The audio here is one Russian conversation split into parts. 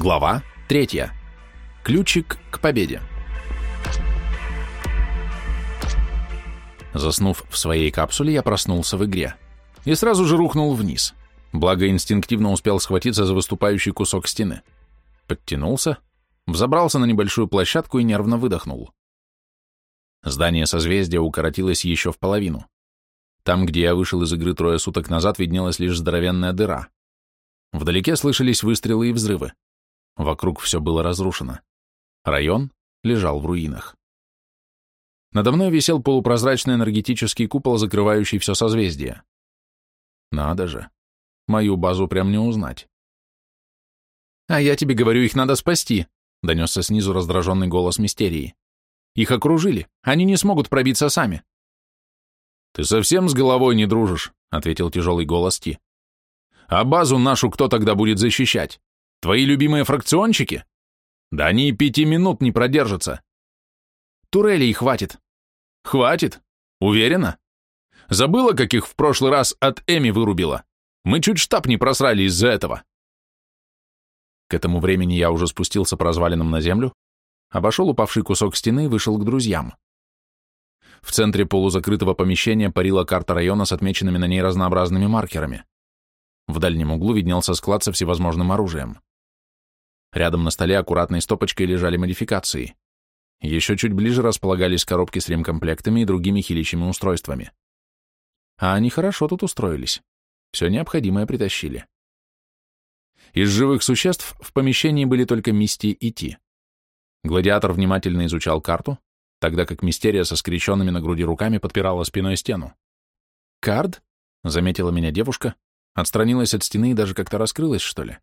Глава 3. Ключик к победе. Заснув в своей капсуле, я проснулся в игре и сразу же рухнул вниз. Благо инстинктивно успел схватиться за выступающий кусок стены. Подтянулся, взобрался на небольшую площадку и нервно выдохнул. Здание созвездия укоротилось еще в половину. Там, где я вышел из игры трое суток назад, виднелась лишь здоровенная дыра. Вдалеке слышались выстрелы и взрывы. Вокруг все было разрушено. Район лежал в руинах. Надо мной висел полупрозрачный энергетический купол, закрывающий все созвездие. Надо же. Мою базу прям не узнать. «А я тебе говорю, их надо спасти», — донесся снизу раздраженный голос Мистерии. «Их окружили. Они не смогут пробиться сами». «Ты совсем с головой не дружишь», — ответил тяжелый голос Ти. «А базу нашу кто тогда будет защищать? Твои любимые фракциончики? Да они и пяти минут не продержатся. Турелей хватит. Хватит? Уверена? Забыла, как их в прошлый раз от Эми вырубила? Мы чуть штаб не просрали из-за этого. К этому времени я уже спустился по развалинам на землю, обошел упавший кусок стены и вышел к друзьям. В центре полузакрытого помещения парила карта района с отмеченными на ней разнообразными маркерами. В дальнем углу виднелся склад со всевозможным оружием. Рядом на столе аккуратной стопочкой лежали модификации. Еще чуть ближе располагались коробки с ремкомплектами и другими хиличьими устройствами. А они хорошо тут устроились. Все необходимое притащили. Из живых существ в помещении были только Мисти и Ти. Гладиатор внимательно изучал карту, тогда как Мистерия со скрещенными на груди руками подпирала спиной стену. «Кард?» — заметила меня девушка, отстранилась от стены и даже как-то раскрылась, что ли.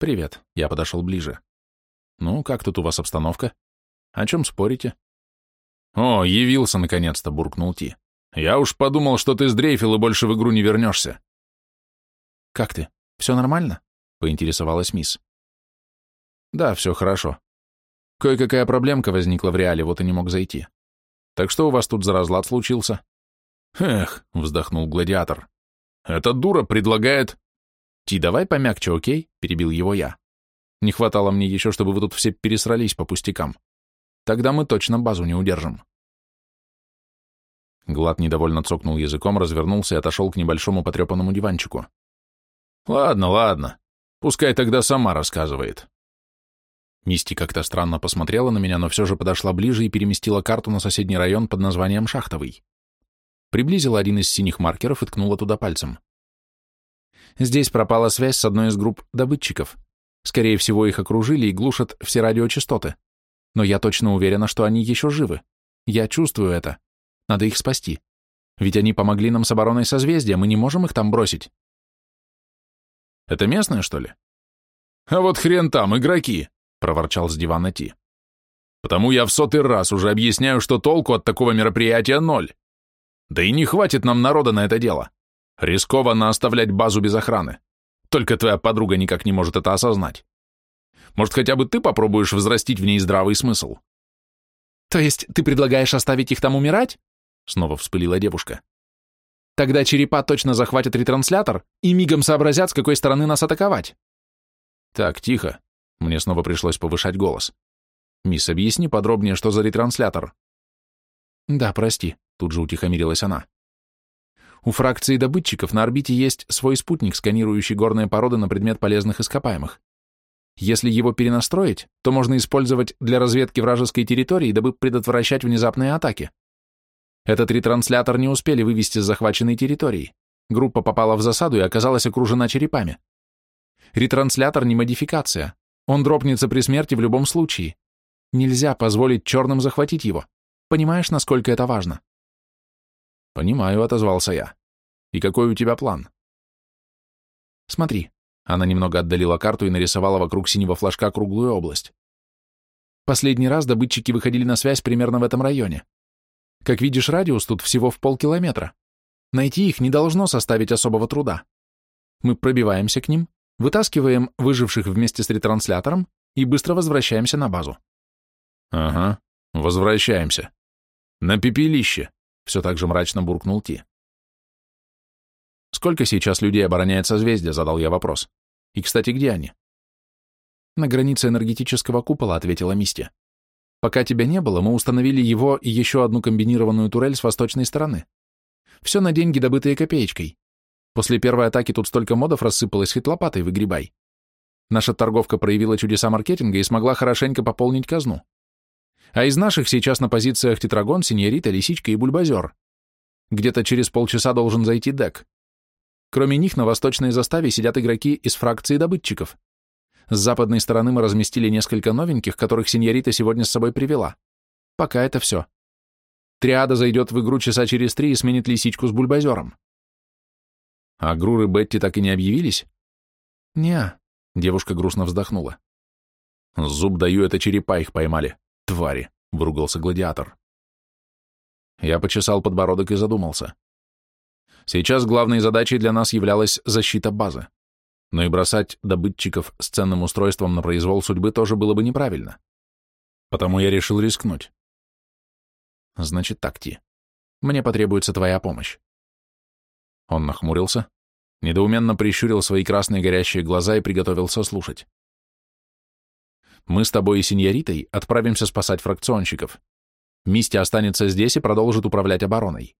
«Привет», — я подошел ближе. «Ну, как тут у вас обстановка? О чем спорите?» «О, явился наконец-то», — буркнул Ти. «Я уж подумал, что ты сдрейфил и больше в игру не вернешься». «Как ты? Все нормально?» — поинтересовалась мисс. «Да, все хорошо. Кое-какая проблемка возникла в реале, вот и не мог зайти. Так что у вас тут за разлад случился?» «Эх», — вздохнул гладиатор. «Эта дура предлагает...» «Ти, давай помягче, окей?» — перебил его я. «Не хватало мне еще, чтобы вы тут все пересрались по пустякам. Тогда мы точно базу не удержим». Глад недовольно цокнул языком, развернулся и отошел к небольшому потрепанному диванчику. «Ладно, ладно. Пускай тогда сама рассказывает». Мисти как-то странно посмотрела на меня, но все же подошла ближе и переместила карту на соседний район под названием Шахтовый. Приблизила один из синих маркеров и ткнула туда пальцем. Здесь пропала связь с одной из групп добытчиков. Скорее всего, их окружили и глушат все радиочастоты. Но я точно уверена, что они еще живы. Я чувствую это. Надо их спасти. Ведь они помогли нам с обороной созвездия, мы не можем их там бросить. Это местное, что ли? А вот хрен там, игроки, проворчал с дивана Ти. Потому я в сотый раз уже объясняю, что толку от такого мероприятия ноль. Да и не хватит нам народа на это дело. Рискованно оставлять базу без охраны. Только твоя подруга никак не может это осознать. Может, хотя бы ты попробуешь взрастить в ней здравый смысл? То есть ты предлагаешь оставить их там умирать? Снова вспылила девушка. Тогда черепа точно захватят ретранслятор и мигом сообразят, с какой стороны нас атаковать. Так, тихо. Мне снова пришлось повышать голос. Мисс, объясни подробнее, что за ретранслятор. Да, прости, тут же утихомирилась она. У фракции добытчиков на орбите есть свой спутник, сканирующий горные породы на предмет полезных ископаемых. Если его перенастроить, то можно использовать для разведки вражеской территории, дабы предотвращать внезапные атаки. Этот ретранслятор не успели вывести с захваченной территории. Группа попала в засаду и оказалась окружена черепами. Ретранслятор не модификация. Он дропнется при смерти в любом случае. Нельзя позволить черным захватить его. Понимаешь, насколько это важно? «Понимаю», — отозвался я. «И какой у тебя план?» «Смотри». Она немного отдалила карту и нарисовала вокруг синего флажка круглую область. Последний раз добытчики выходили на связь примерно в этом районе. Как видишь, радиус тут всего в полкилометра. Найти их не должно составить особого труда. Мы пробиваемся к ним, вытаскиваем выживших вместе с ретранслятором и быстро возвращаемся на базу. Ага, возвращаемся. На пепелище все так же мрачно буркнул Ти. «Сколько сейчас людей обороняет созвездие?» — задал я вопрос. «И, кстати, где они?» На границе энергетического купола, ответила Мисти. Пока тебя не было, мы установили его и еще одну комбинированную турель с восточной стороны. Все на деньги, добытые копеечкой. После первой атаки тут столько модов рассыпалось, хоть лопатой выгребай. Наша торговка проявила чудеса маркетинга и смогла хорошенько пополнить казну. А из наших сейчас на позициях Тетрагон, Синьорита, Лисичка и Бульбазер. Где-то через полчаса должен зайти Дек. Кроме них на восточной заставе сидят игроки из фракции добытчиков. С западной стороны мы разместили несколько новеньких, которых Синьорита сегодня с собой привела. Пока это все. Триада зайдет в игру часа через три и сменит Лисичку с Бульбазером. А Грур и Бетти так и не объявились? не девушка грустно вздохнула. Зуб даю, это черепа их поймали. Твари, выругался гладиатор. Я почесал подбородок и задумался. Сейчас главной задачей для нас являлась защита базы. Но и бросать добытчиков с ценным устройством на произвол судьбы тоже было бы неправильно. Потому я решил рискнуть. Значит так, Ти. Мне потребуется твоя помощь. Он нахмурился, недоуменно прищурил свои красные горящие глаза и приготовился слушать. Мы с тобой и сеньоритой отправимся спасать фракционщиков. Мисти останется здесь и продолжит управлять обороной.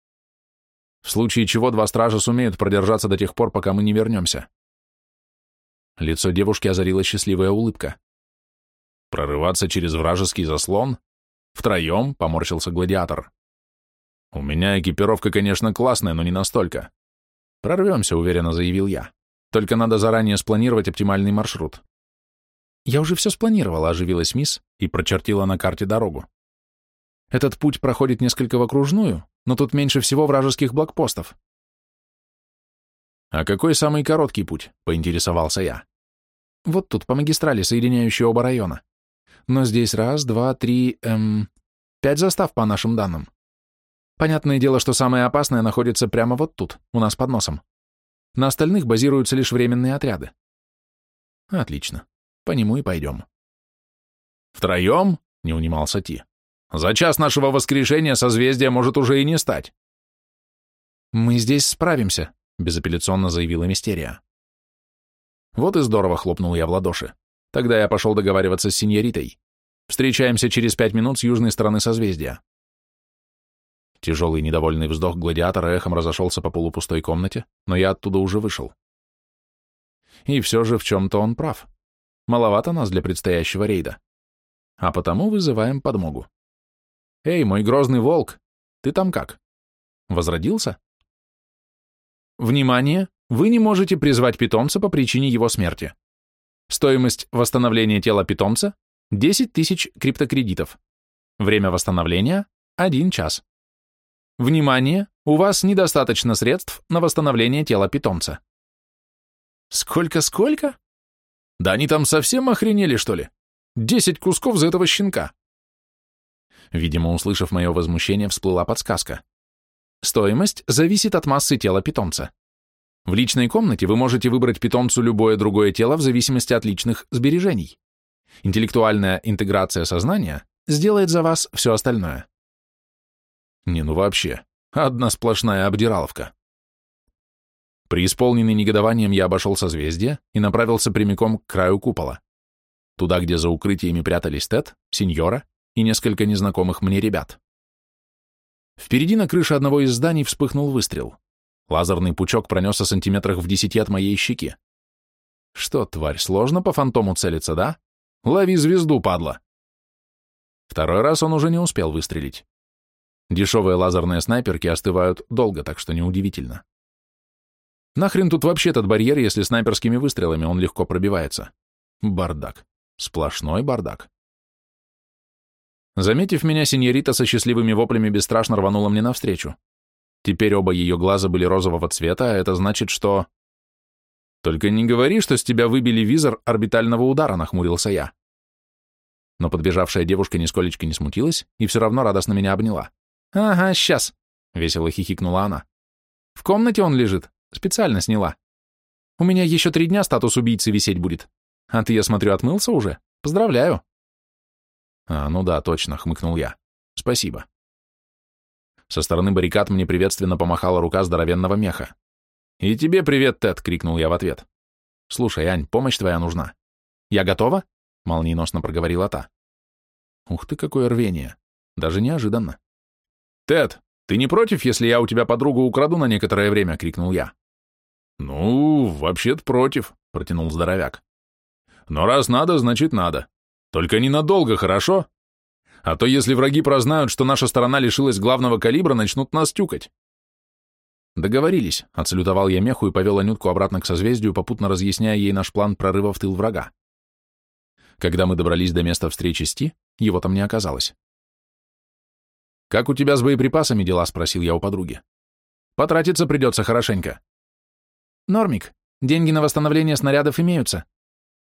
В случае чего два стража сумеют продержаться до тех пор, пока мы не вернемся. Лицо девушки озарила счастливая улыбка. Прорываться через вражеский заслон? Втроем? Поморщился гладиатор. У меня экипировка, конечно, классная, но не настолько. «Прорвемся», — уверенно заявил я. «Только надо заранее спланировать оптимальный маршрут». «Я уже все спланировала», — оживилась мисс и прочертила на карте дорогу. «Этот путь проходит несколько в окружную, но тут меньше всего вражеских блокпостов». «А какой самый короткий путь?» — поинтересовался я. «Вот тут, по магистрали, соединяющей оба района. Но здесь раз, два, три, эм... Пять застав по нашим данным. Понятное дело, что самое опасное находится прямо вот тут, у нас под носом. На остальных базируются лишь временные отряды. Отлично. По нему и пойдем. Втроем? Не унимался Ти. За час нашего воскрешения созвездия может уже и не стать. Мы здесь справимся, безапелляционно заявила Мистерия. Вот и здорово хлопнул я в ладоши. Тогда я пошел договариваться с синьоритой. Встречаемся через пять минут с южной стороны созвездия. Тяжелый недовольный вздох гладиатора эхом разошелся по полупустой комнате, но я оттуда уже вышел. И все же в чем-то он прав. Маловато нас для предстоящего рейда. А потому вызываем подмогу. «Эй, мой грозный волк, ты там как? Возродился?» Внимание! Вы не можете призвать питомца по причине его смерти. Стоимость восстановления тела питомца – 10 тысяч криптокредитов. Время восстановления – 1 час. Внимание! У вас недостаточно средств на восстановление тела питомца. Сколько-сколько? Да они там совсем охренели, что ли? Десять кусков за этого щенка. Видимо, услышав мое возмущение, всплыла подсказка. Стоимость зависит от массы тела питомца. В личной комнате вы можете выбрать питомцу любое другое тело в зависимости от личных сбережений. Интеллектуальная интеграция сознания сделает за вас все остальное. Не, ну вообще, одна сплошная обдираловка. Преисполненный негодованием я обошел созвездие и направился прямиком к краю купола, туда, где за укрытиями прятались Тед, Сеньора и несколько незнакомых мне ребят. Впереди на крыше одного из зданий вспыхнул выстрел. Лазерный пучок пронесся сантиметрах в десяти от моей щеки. Что, тварь, сложно по фантому целиться, да? Лови звезду, падла. Второй раз он уже не успел выстрелить. Дешевые лазерные снайперки остывают долго, так что неудивительно. Нахрен тут вообще этот барьер, если снайперскими выстрелами он легко пробивается? Бардак. Сплошной бардак. Заметив меня, синьорита со счастливыми воплями бесстрашно рванула мне навстречу. Теперь оба ее глаза были розового цвета, а это значит, что... «Только не говори, что с тебя выбили визор орбитального удара», — нахмурился я. Но подбежавшая девушка нисколечко не смутилась и все равно радостно меня обняла. «Ага, сейчас», — весело хихикнула она. «В комнате он лежит. Специально сняла. У меня еще три дня статус убийцы висеть будет. А ты, я смотрю, отмылся уже? Поздравляю». «А, ну да, точно», — хмыкнул я. «Спасибо». Со стороны баррикад мне приветственно помахала рука здоровенного меха. «И тебе привет, Тед!» — крикнул я в ответ. «Слушай, Ань, помощь твоя нужна. Я готова? — молниеносно проговорила та. Ух ты, какое рвение! Даже неожиданно. «Тед, ты не против, если я у тебя подругу украду на некоторое время?» — крикнул я. «Ну, вообще-то против», — протянул здоровяк. «Но раз надо, значит надо. Только ненадолго, хорошо? А то если враги прознают, что наша сторона лишилась главного калибра, начнут нас тюкать». «Договорились», — отсалютовал я меху и повел Анютку обратно к созвездию, попутно разъясняя ей наш план прорыва в тыл врага. Когда мы добрались до места встречи с Ти, его там не оказалось. «Как у тебя с боеприпасами дела?» — спросил я у подруги. «Потратиться придется хорошенько». «Нормик, деньги на восстановление снарядов имеются.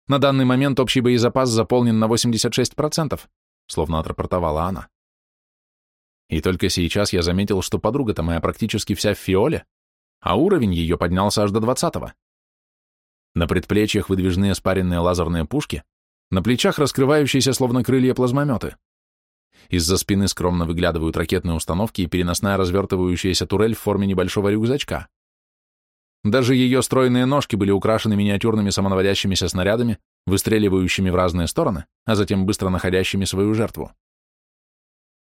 На данный момент общий боезапас заполнен на 86%, словно отрапортовала она. И только сейчас я заметил, что подруга-то моя практически вся в фиоле, а уровень ее поднялся аж до двадцатого. На предплечьях выдвижные спаренные лазерные пушки, на плечах раскрывающиеся словно крылья плазмометы. Из-за спины скромно выглядывают ракетные установки и переносная развертывающаяся турель в форме небольшого рюкзачка. Даже ее стройные ножки были украшены миниатюрными самонаводящимися снарядами, выстреливающими в разные стороны, а затем быстро находящими свою жертву.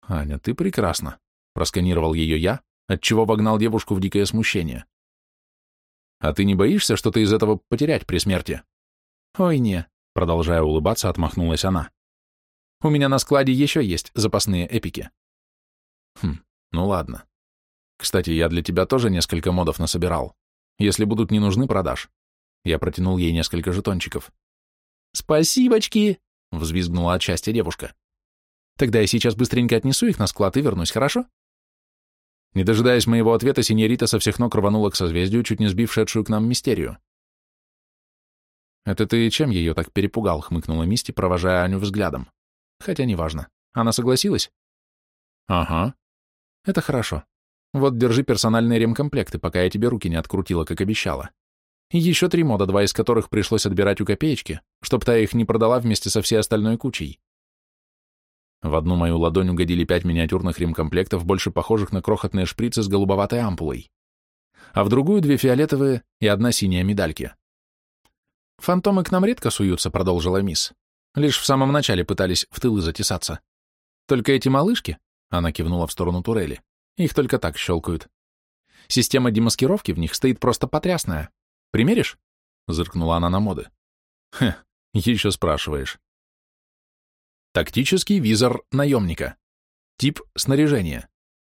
«Аня, ты прекрасна», — просканировал ее я, отчего вогнал девушку в дикое смущение. «А ты не боишься что-то из этого потерять при смерти?» «Ой, не», — продолжая улыбаться, отмахнулась она. «У меня на складе еще есть запасные эпики». «Хм, ну ладно. Кстати, я для тебя тоже несколько модов насобирал. Если будут не нужны, продашь. Я протянул ей несколько жетончиков. «Спасибочки!» — взвизгнула от счастья девушка. «Тогда я сейчас быстренько отнесу их на склад и вернусь, хорошо?» Не дожидаясь моего ответа, синьорита со всех ног рванула к созвездию, чуть не сбив шедшую к нам мистерию. «Это ты чем ее так перепугал?» — хмыкнула Мисти, провожая Аню взглядом. «Хотя неважно. Она согласилась?» «Ага». «Это хорошо. Вот держи персональные ремкомплекты, пока я тебе руки не открутила, как обещала. И еще три мода, два из которых пришлось отбирать у копеечки, чтоб та их не продала вместе со всей остальной кучей. В одну мою ладонь угодили пять миниатюрных ремкомплектов, больше похожих на крохотные шприцы с голубоватой ампулой, а в другую две фиолетовые и одна синяя медальки. «Фантомы к нам редко суются», — продолжила мисс. «Лишь в самом начале пытались в тылы затесаться. Только эти малышки», — она кивнула в сторону турели, их только так щелкают. Система демаскировки в них стоит просто потрясная. Примеришь? Зыркнула она на моды. Хе, еще спрашиваешь. Тактический визор наемника. Тип снаряжения.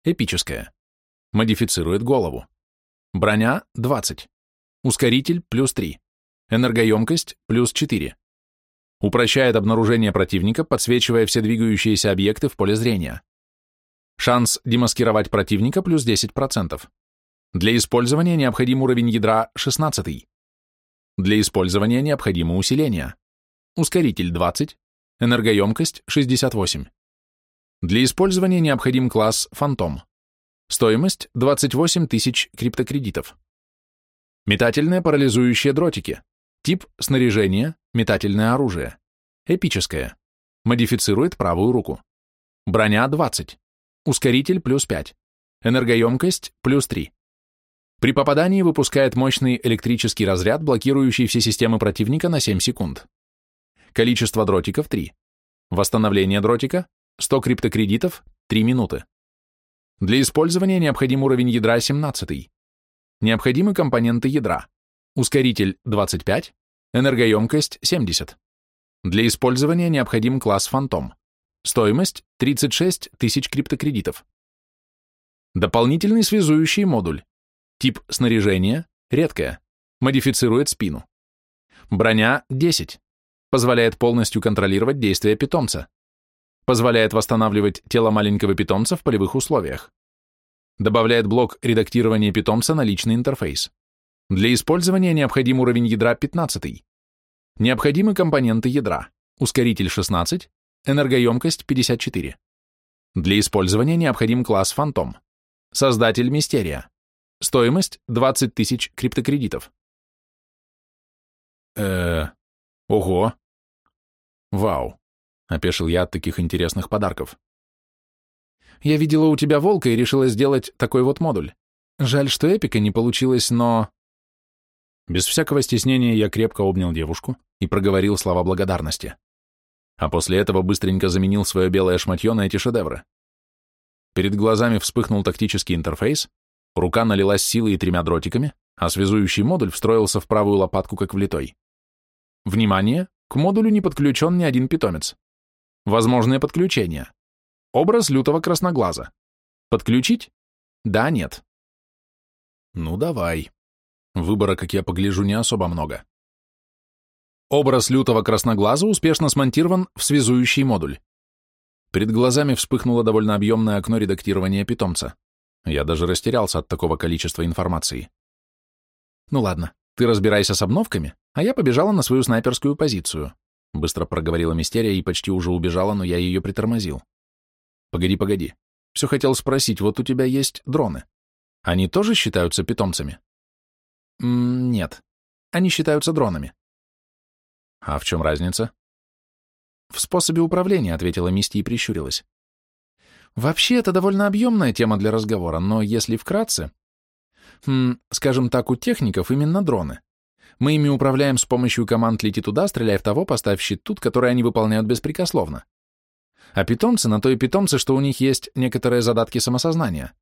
Эпическое. Модифицирует голову. Броня 20. Ускоритель плюс 3. Энергоемкость плюс 4. Упрощает обнаружение противника, подсвечивая все двигающиеся объекты в поле зрения. Шанс демаскировать противника плюс 10%. Для использования необходим уровень ядра 16. Для использования необходимо усиление. Ускоритель 20, энергоемкость 68. Для использования необходим класс Фантом. Стоимость 28 тысяч криптокредитов. Метательные парализующие дротики. Тип снаряжения, метательное оружие. Эпическое. Модифицирует правую руку. Броня 20. Ускоритель плюс 5. Энергоемкость плюс 3. При попадании выпускает мощный электрический разряд, блокирующий все системы противника на 7 секунд. Количество дротиков 3. Восстановление дротика 100 криптокредитов 3 минуты. Для использования необходим уровень ядра 17. Необходимы компоненты ядра. Ускоритель 25, энергоемкость 70. Для использования необходим класс Фантом. Стоимость 36 тысяч криптокредитов. Дополнительный связующий модуль. Тип снаряжения – редкое. Модифицирует спину. Броня – 10. Позволяет полностью контролировать действия питомца. Позволяет восстанавливать тело маленького питомца в полевых условиях. Добавляет блок редактирования питомца на личный интерфейс. Для использования необходим уровень ядра 15. Необходимы компоненты ядра. Ускоритель 16, Энергоемкость 54. Для использования необходим класс Фантом. Создатель Мистерия. Стоимость 20 тысяч криптокредитов. э ого. Вау, опешил я от таких интересных подарков. Я видела у тебя волка и решила сделать такой вот модуль. Жаль, что эпика не получилось, но... Без всякого стеснения я крепко обнял девушку и проговорил слова благодарности. А после этого быстренько заменил свое белое шматье на эти шедевры. Перед глазами вспыхнул тактический интерфейс, рука налилась силой и тремя дротиками, а связующий модуль встроился в правую лопатку, как влитой. Внимание! К модулю не подключен ни один питомец. Возможное подключение. Образ лютого красноглаза. Подключить? Да, нет. Ну, давай. Выбора, как я погляжу, не особо много. Образ лютого красноглаза успешно смонтирован в связующий модуль. Перед глазами вспыхнуло довольно объемное окно редактирования питомца. Я даже растерялся от такого количества информации. Ну ладно, ты разбирайся с обновками, а я побежала на свою снайперскую позицию. Быстро проговорила Мистерия и почти уже убежала, но я ее притормозил. Погоди, погоди. Все хотел спросить, вот у тебя есть дроны. Они тоже считаются питомцами? Нет. Они считаются дронами. А в чем разница? В способе управления, ответила Мисти и прищурилась. Вообще, это довольно объемная тема для разговора, но если вкратце... Хм, скажем так, у техников именно дроны. Мы ими управляем с помощью команд «лети туда», «стреляй в того», «поставь щит тут», которые они выполняют беспрекословно. А питомцы на то и питомцы, что у них есть некоторые задатки самосознания.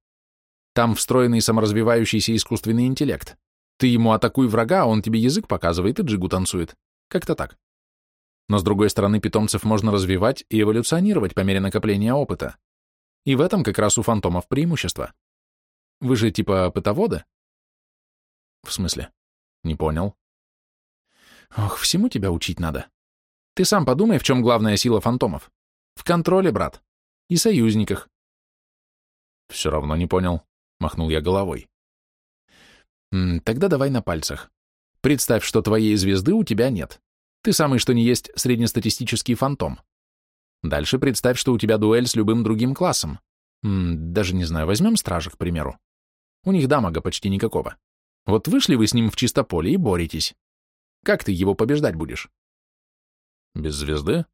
Там встроенный саморазвивающийся искусственный интеллект. Ты ему атакуй врага, а он тебе язык показывает и джигу танцует. Как-то так. Но с другой стороны, питомцев можно развивать и эволюционировать по мере накопления опыта. И в этом как раз у фантомов преимущество. Вы же типа пытоводы? В смысле? Не понял. Ох, всему тебя учить надо. Ты сам подумай, в чем главная сила фантомов. В контроле, брат. И союзниках. Все равно не понял. Махнул я головой. Тогда давай на пальцах. Представь, что твоей звезды у тебя нет. Ты самый что ни есть среднестатистический фантом. Дальше представь, что у тебя дуэль с любым другим классом. М даже не знаю, возьмем стража, к примеру. У них дамага почти никакого. Вот вышли вы с ним в чистополе и боретесь. Как ты его побеждать будешь? Без звезды?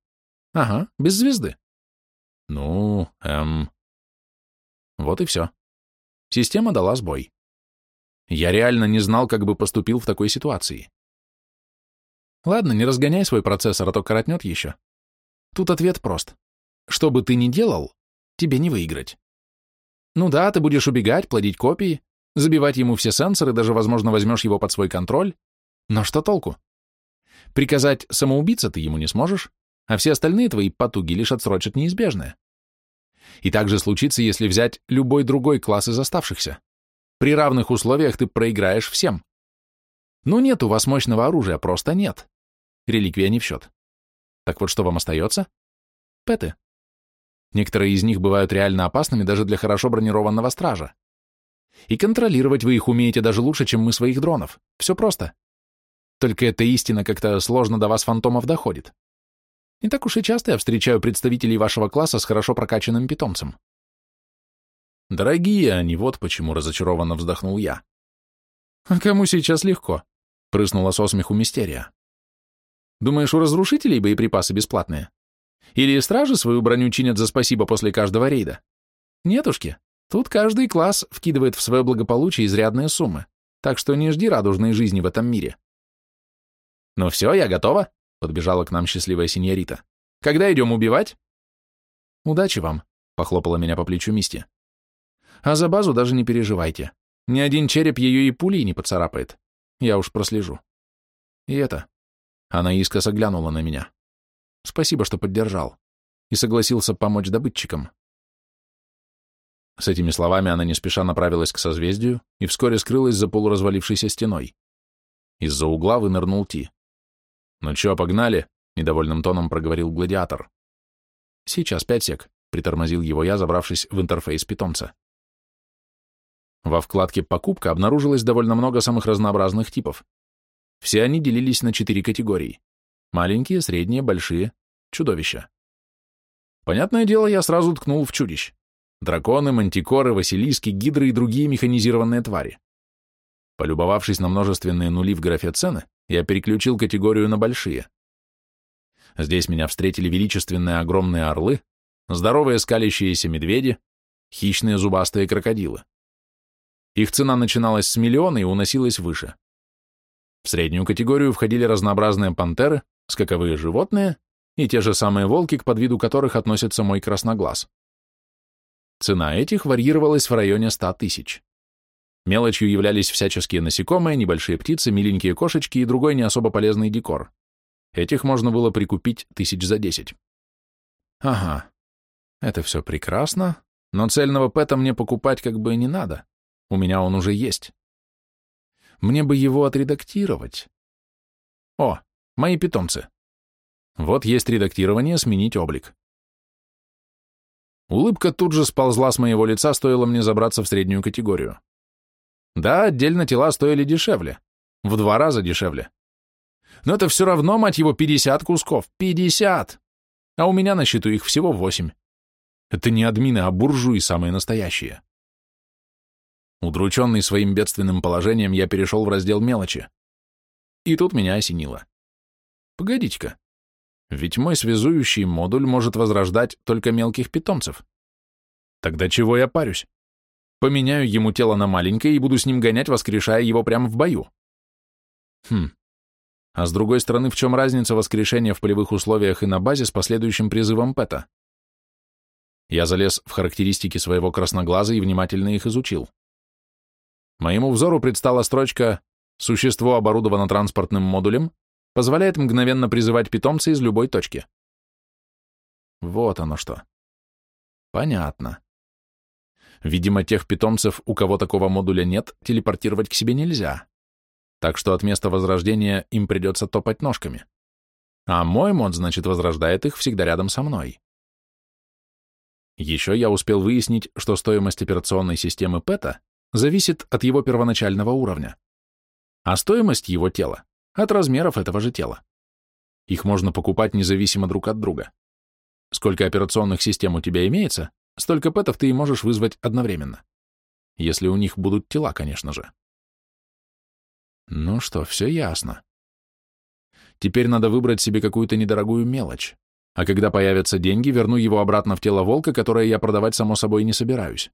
Ага, без звезды. Ну, эм... Вот и все. Система дала сбой. Я реально не знал, как бы поступил в такой ситуации. Ладно, не разгоняй свой процессор, а то коротнет еще. Тут ответ прост. Что бы ты ни делал, тебе не выиграть. Ну да, ты будешь убегать, плодить копии, забивать ему все сенсоры, даже, возможно, возьмешь его под свой контроль. Но что толку? Приказать самоубиться ты ему не сможешь, а все остальные твои потуги лишь отсрочат неизбежное. И так же случится, если взять любой другой класс из оставшихся. При равных условиях ты проиграешь всем. Ну нет у вас мощного оружия, просто нет. Реликвия не в счет. Так вот что вам остается? Пэты. Некоторые из них бывают реально опасными даже для хорошо бронированного стража. И контролировать вы их умеете даже лучше, чем мы своих дронов. Все просто. Только эта истина как-то сложно до вас, фантомов, доходит. Не так уж и часто я встречаю представителей вашего класса с хорошо прокачанным питомцем. Дорогие они, вот почему разочарованно вздохнул я. А кому сейчас легко? Прыснула со смеху мистерия. Думаешь, у разрушителей боеприпасы бесплатные? Или стражи свою броню чинят за спасибо после каждого рейда? Нетушки, тут каждый класс вкидывает в свое благополучие изрядные суммы, так что не жди радужной жизни в этом мире. Ну все, я готова, подбежала к нам счастливая синьорита. Когда идем убивать? Удачи вам, похлопала меня по плечу Мисти. А за базу даже не переживайте. Ни один череп ее и пулей не поцарапает. Я уж прослежу. И это... Она искоса глянула на меня. Спасибо, что поддержал. И согласился помочь добытчикам. С этими словами она не спеша направилась к созвездию и вскоре скрылась за полуразвалившейся стеной. Из-за угла вынырнул Ти. «Ну чё, погнали?» — недовольным тоном проговорил гладиатор. «Сейчас, пять сек», — притормозил его я, забравшись в интерфейс питомца. Во вкладке «Покупка» обнаружилось довольно много самых разнообразных типов. Все они делились на четыре категории. Маленькие, средние, большие, чудовища. Понятное дело, я сразу ткнул в чудищ. Драконы, мантикоры, василиски, гидры и другие механизированные твари. Полюбовавшись на множественные нули в графе цены, я переключил категорию на большие. Здесь меня встретили величественные огромные орлы, здоровые скалящиеся медведи, хищные зубастые крокодилы. Их цена начиналась с миллиона и уносилась выше. В среднюю категорию входили разнообразные пантеры, скаковые животные и те же самые волки, к подвиду которых относится мой красноглаз. Цена этих варьировалась в районе 100 тысяч. Мелочью являлись всяческие насекомые, небольшие птицы, миленькие кошечки и другой не особо полезный декор. Этих можно было прикупить тысяч за десять. Ага, это все прекрасно, но цельного пэта мне покупать как бы не надо. У меня он уже есть. Мне бы его отредактировать. О, мои питомцы. Вот есть редактирование «Сменить облик». Улыбка тут же сползла с моего лица, стоило мне забраться в среднюю категорию. Да, отдельно тела стоили дешевле. В два раза дешевле. Но это все равно, мать его, 50 кусков. 50! А у меня на счету их всего 8. Это не админы, а буржуи самые настоящие. Удрученный своим бедственным положением, я перешел в раздел мелочи. И тут меня осенило. Погодите-ка. Ведь мой связующий модуль может возрождать только мелких питомцев. Тогда чего я парюсь? Поменяю ему тело на маленькое и буду с ним гонять, воскрешая его прямо в бою. Хм. А с другой стороны, в чем разница воскрешения в полевых условиях и на базе с последующим призывом ПЭТа? Я залез в характеристики своего красноглаза и внимательно их изучил. Моему взору предстала строчка «Существо оборудовано транспортным модулем, позволяет мгновенно призывать питомца из любой точки». Вот оно что. Понятно. Видимо, тех питомцев, у кого такого модуля нет, телепортировать к себе нельзя. Так что от места возрождения им придется топать ножками. А мой мод, значит, возрождает их всегда рядом со мной. Еще я успел выяснить, что стоимость операционной системы ПЭТа зависит от его первоначального уровня, а стоимость его тела — от размеров этого же тела. Их можно покупать независимо друг от друга. Сколько операционных систем у тебя имеется, Столько пэтов ты и можешь вызвать одновременно. Если у них будут тела, конечно же. Ну что, все ясно. Теперь надо выбрать себе какую-то недорогую мелочь, а когда появятся деньги, верну его обратно в тело волка, которое я продавать, само собой, не собираюсь.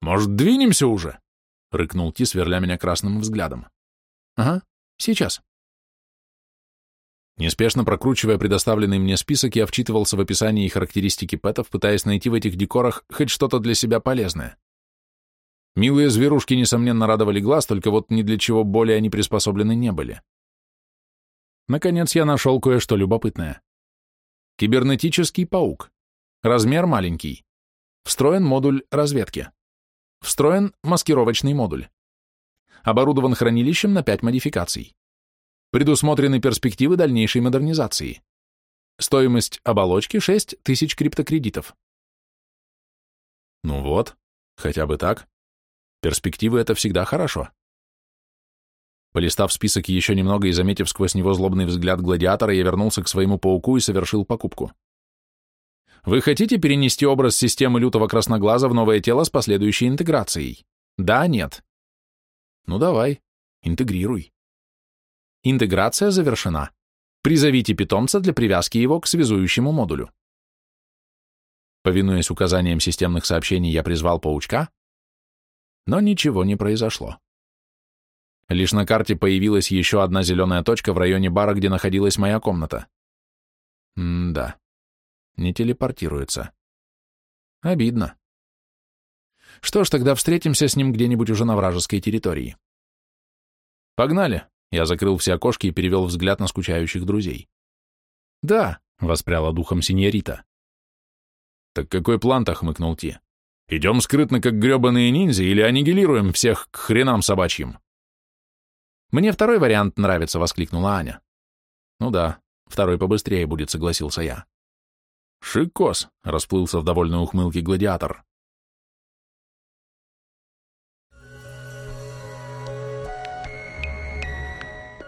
«Может, двинемся уже?» — рыкнул Ти, сверля меня красным взглядом. «Ага, сейчас». Неспешно прокручивая предоставленный мне список, я вчитывался в описание и характеристики пэтов, пытаясь найти в этих декорах хоть что-то для себя полезное. Милые зверушки, несомненно, радовали глаз, только вот ни для чего более они приспособлены не были. Наконец я нашел кое-что любопытное. Кибернетический паук. Размер маленький. Встроен модуль разведки. Встроен маскировочный модуль. Оборудован хранилищем на 5 модификаций. Предусмотрены перспективы дальнейшей модернизации. Стоимость оболочки 6 тысяч криптокредитов. Ну вот, хотя бы так. Перспективы — это всегда хорошо. Полистав список еще немного и заметив сквозь него злобный взгляд гладиатора, я вернулся к своему пауку и совершил покупку. Вы хотите перенести образ системы лютого красноглаза в новое тело с последующей интеграцией? Да, нет? Ну давай, интегрируй. Интеграция завершена. Призовите питомца для привязки его к связующему модулю. Повинуясь указаниям системных сообщений, я призвал паучка, но ничего не произошло. Лишь на карте появилась еще одна зеленая точка в районе бара, где находилась моя комната. М-да, не телепортируется. Обидно. Что ж, тогда встретимся с ним где-нибудь уже на вражеской территории. Погнали, я закрыл все окошки и перевел взгляд на скучающих друзей. «Да», — воспряла духом синьорита. «Так какой план-то?» — хмыкнул Ти. «Идем скрытно, как гребаные ниндзя, или аннигилируем всех к хренам собачьим?» «Мне второй вариант нравится», — воскликнула Аня. «Ну да, второй побыстрее будет», — согласился я. «Шикос», — расплылся в довольной ухмылке гладиатор.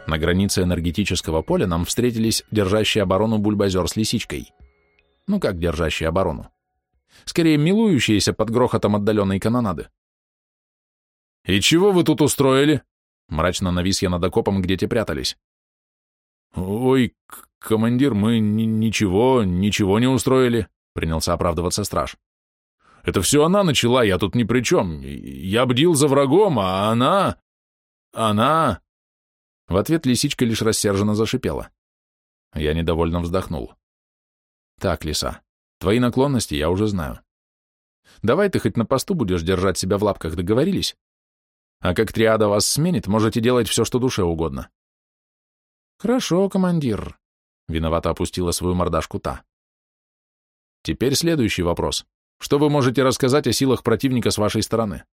На границе энергетического поля нам встретились держащие оборону бульбазер с лисичкой. Ну как держащий оборону? Скорее, милующиеся под грохотом отдаленной канонады. «И чего вы тут устроили?» Мрачно навис я над окопом, где те прятались. «Ой, командир, мы ничего, ничего не устроили», — принялся оправдываться страж. «Это все она начала, я тут ни при чем. Я бдил за врагом, а она... Она...» В ответ лисичка лишь рассерженно зашипела. Я недовольно вздохнул. Так, Лиса, твои наклонности я уже знаю. Давай ты хоть на посту будешь держать себя в лапках, договорились? А как триада вас сменит, можете делать все, что душе угодно. Хорошо, командир. Виновато опустила свою мордашку та. Теперь следующий вопрос. Что вы можете рассказать о силах противника с вашей стороны?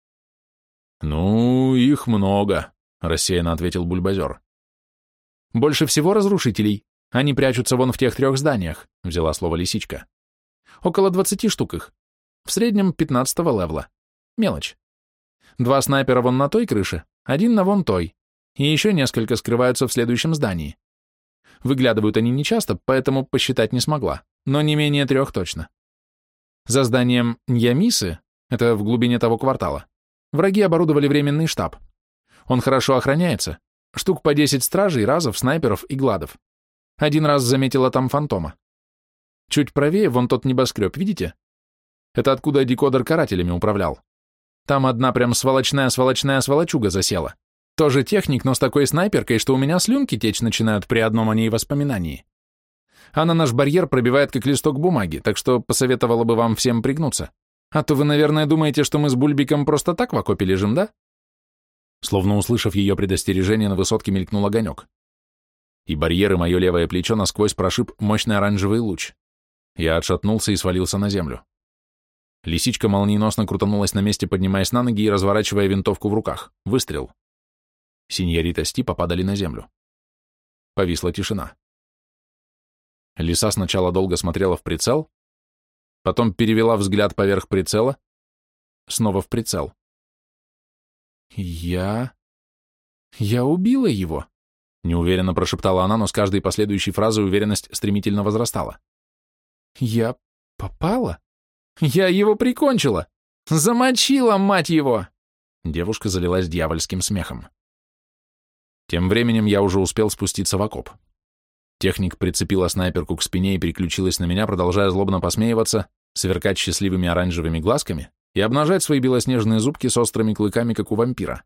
Ну, их много, рассеянно ответил Бульбазер. Больше всего разрушителей. Они прячутся вон в тех трех зданиях, взяла слово лисичка. Около двадцати штук их. В среднем пятнадцатого левла. Мелочь. Два снайпера вон на той крыше, один на вон той, и еще несколько скрываются в следующем здании. Выглядывают они нечасто, поэтому посчитать не смогла, но не менее трех точно. За зданием Ньямисы, это в глубине того квартала, враги оборудовали временный штаб. Он хорошо охраняется, штук по 10 стражей, разов, снайперов и гладов. Один раз заметила там фантома. Чуть правее вон тот небоскреб, видите? Это откуда декодер карателями управлял. Там одна прям сволочная-сволочная сволочуга засела. Тоже техник, но с такой снайперкой, что у меня слюнки течь начинают при одном о ней воспоминании. Она наш барьер пробивает как листок бумаги, так что посоветовала бы вам всем пригнуться. А то вы, наверное, думаете, что мы с Бульбиком просто так в окопе лежим, да? Словно услышав ее предостережение, на высотке мелькнул огонек. И барьер и мое левое плечо насквозь прошиб мощный оранжевый луч. Я отшатнулся и свалился на землю. Лисичка молниеносно крутанулась на месте, поднимаясь на ноги и разворачивая винтовку в руках. Выстрел. Синьорита Сти попадали на землю. Повисла тишина. Лиса сначала долго смотрела в прицел, потом перевела взгляд поверх прицела, снова в прицел. «Я... я убила его», — неуверенно прошептала она, но с каждой последующей фразой уверенность стремительно возрастала. «Я попала?» Я его прикончила! Замочила, мать его!» Девушка залилась дьявольским смехом. Тем временем я уже успел спуститься в окоп. Техник прицепила снайперку к спине и переключилась на меня, продолжая злобно посмеиваться, сверкать счастливыми оранжевыми глазками и обнажать свои белоснежные зубки с острыми клыками, как у вампира.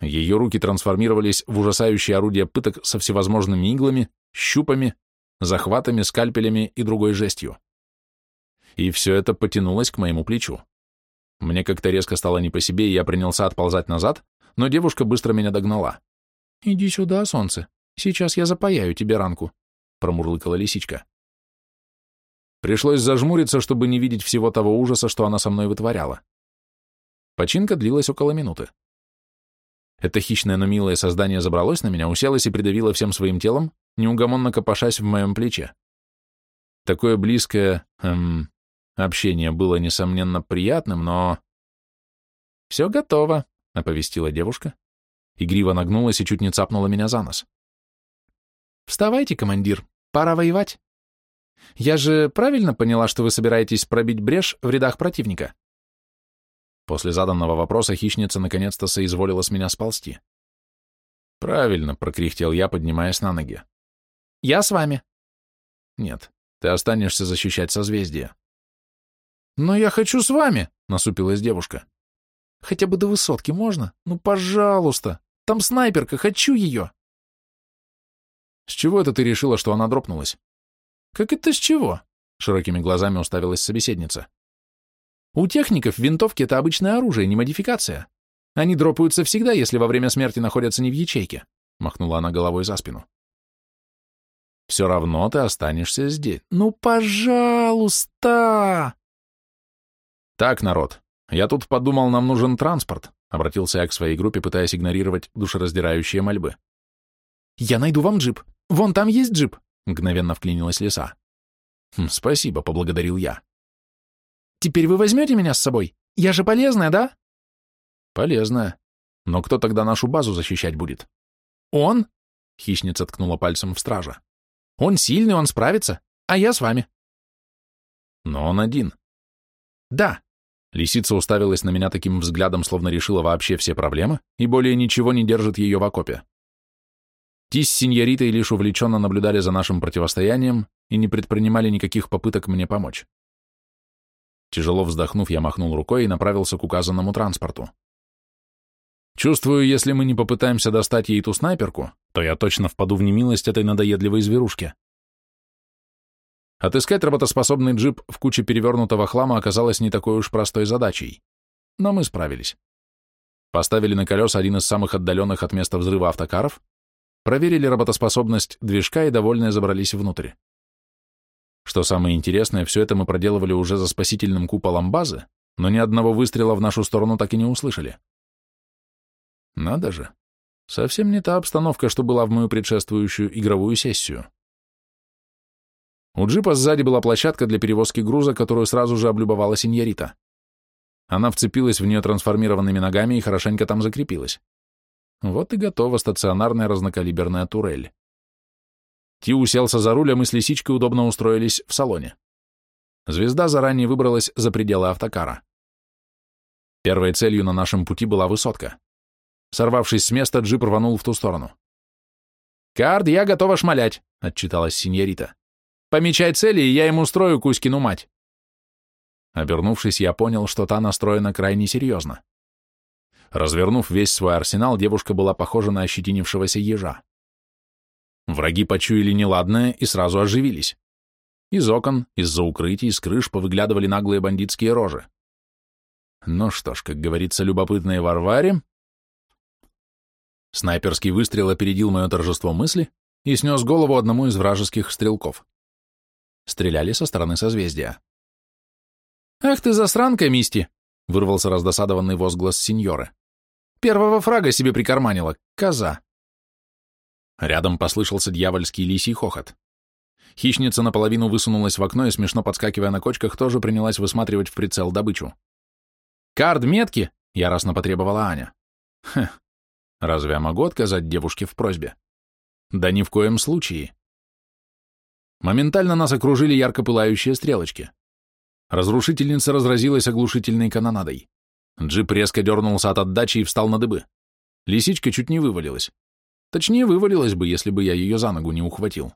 Ее руки трансформировались в ужасающие орудия пыток со всевозможными иглами, щупами, захватами, скальпелями и другой жестью и все это потянулось к моему плечу. Мне как-то резко стало не по себе, и я принялся отползать назад, но девушка быстро меня догнала. «Иди сюда, солнце, сейчас я запаяю тебе ранку», — промурлыкала лисичка. Пришлось зажмуриться, чтобы не видеть всего того ужаса, что она со мной вытворяла. Починка длилась около минуты. Это хищное, но милое создание забралось на меня, уселось и придавило всем своим телом, неугомонно копошась в моем плече. Такое близкое, эм, Общение было, несомненно, приятным, но... «Все готово», — оповестила девушка. Игриво нагнулась и чуть не цапнула меня за нос. «Вставайте, командир, пора воевать. Я же правильно поняла, что вы собираетесь пробить брешь в рядах противника?» После заданного вопроса хищница наконец-то соизволила с меня сползти. «Правильно», — прокряхтел я, поднимаясь на ноги. «Я с вами». «Нет, ты останешься защищать созвездие. «Но я хочу с вами», — насупилась девушка. «Хотя бы до высотки можно? Ну, пожалуйста! Там снайперка, хочу ее!» «С чего это ты решила, что она дропнулась?» «Как это с чего?» — широкими глазами уставилась собеседница. «У техников винтовки — это обычное оружие, не модификация. Они дропаются всегда, если во время смерти находятся не в ячейке», — махнула она головой за спину. «Все равно ты останешься здесь». «Ну, пожалуйста!» «Так, народ, я тут подумал, нам нужен транспорт», — обратился я к своей группе, пытаясь игнорировать душераздирающие мольбы. «Я найду вам джип. Вон там есть джип», — мгновенно вклинилась лиса. «Хм, «Спасибо», — поблагодарил я. «Теперь вы возьмете меня с собой? Я же полезная, да?» «Полезная. Но кто тогда нашу базу защищать будет?» «Он?» — хищница ткнула пальцем в стража. «Он сильный, он справится, а я с вами». «Но он один». «Да, Лисица уставилась на меня таким взглядом, словно решила вообще все проблемы, и более ничего не держит ее в окопе. Тис с сеньоритой лишь увлеченно наблюдали за нашим противостоянием и не предпринимали никаких попыток мне помочь. Тяжело вздохнув, я махнул рукой и направился к указанному транспорту. Чувствую, если мы не попытаемся достать ей ту снайперку, то я точно впаду в немилость этой надоедливой зверушки. Отыскать работоспособный джип в куче перевернутого хлама оказалось не такой уж простой задачей. Но мы справились. Поставили на колеса один из самых отдаленных от места взрыва автокаров, проверили работоспособность движка и, довольные, забрались внутрь. Что самое интересное, все это мы проделывали уже за спасительным куполом базы, но ни одного выстрела в нашу сторону так и не услышали. Надо же. Совсем не та обстановка, что была в мою предшествующую игровую сессию. У джипа сзади была площадка для перевозки груза, которую сразу же облюбовала синьорита. Она вцепилась в нее трансформированными ногами и хорошенько там закрепилась. Вот и готова стационарная разнокалиберная турель. Ти уселся за руль, а мы с лисичкой удобно устроились в салоне. Звезда заранее выбралась за пределы автокара. Первой целью на нашем пути была высотка. Сорвавшись с места, джип рванул в ту сторону. «Кард, я готова шмалять», — отчиталась синьорита. «Помечай цели, и я ему устрою Кузькину мать». Обернувшись, я понял, что та настроена крайне серьезно. Развернув весь свой арсенал, девушка была похожа на ощетинившегося ежа. Враги почуяли неладное и сразу оживились. Из окон, из-за укрытий, из крыш повыглядывали наглые бандитские рожи. Ну что ж, как говорится, любопытные Варваре. Снайперский выстрел опередил мое торжество мысли и снес голову одному из вражеских стрелков. Стреляли со стороны созвездия. «Ах ты засранка, Мисти!» — вырвался раздосадованный возглас сеньоры. «Первого фрага себе прикарманила, коза!» Рядом послышался дьявольский лисий хохот. Хищница наполовину высунулась в окно и, смешно подскакивая на кочках, тоже принялась высматривать в прицел добычу. «Кард метки!» — яростно потребовала Аня. «Хм, разве я могу отказать девушке в просьбе?» «Да ни в коем случае!» Моментально нас окружили ярко пылающие стрелочки. Разрушительница разразилась оглушительной канонадой. Джип резко дернулся от отдачи и встал на дыбы. Лисичка чуть не вывалилась. Точнее, вывалилась бы, если бы я ее за ногу не ухватил.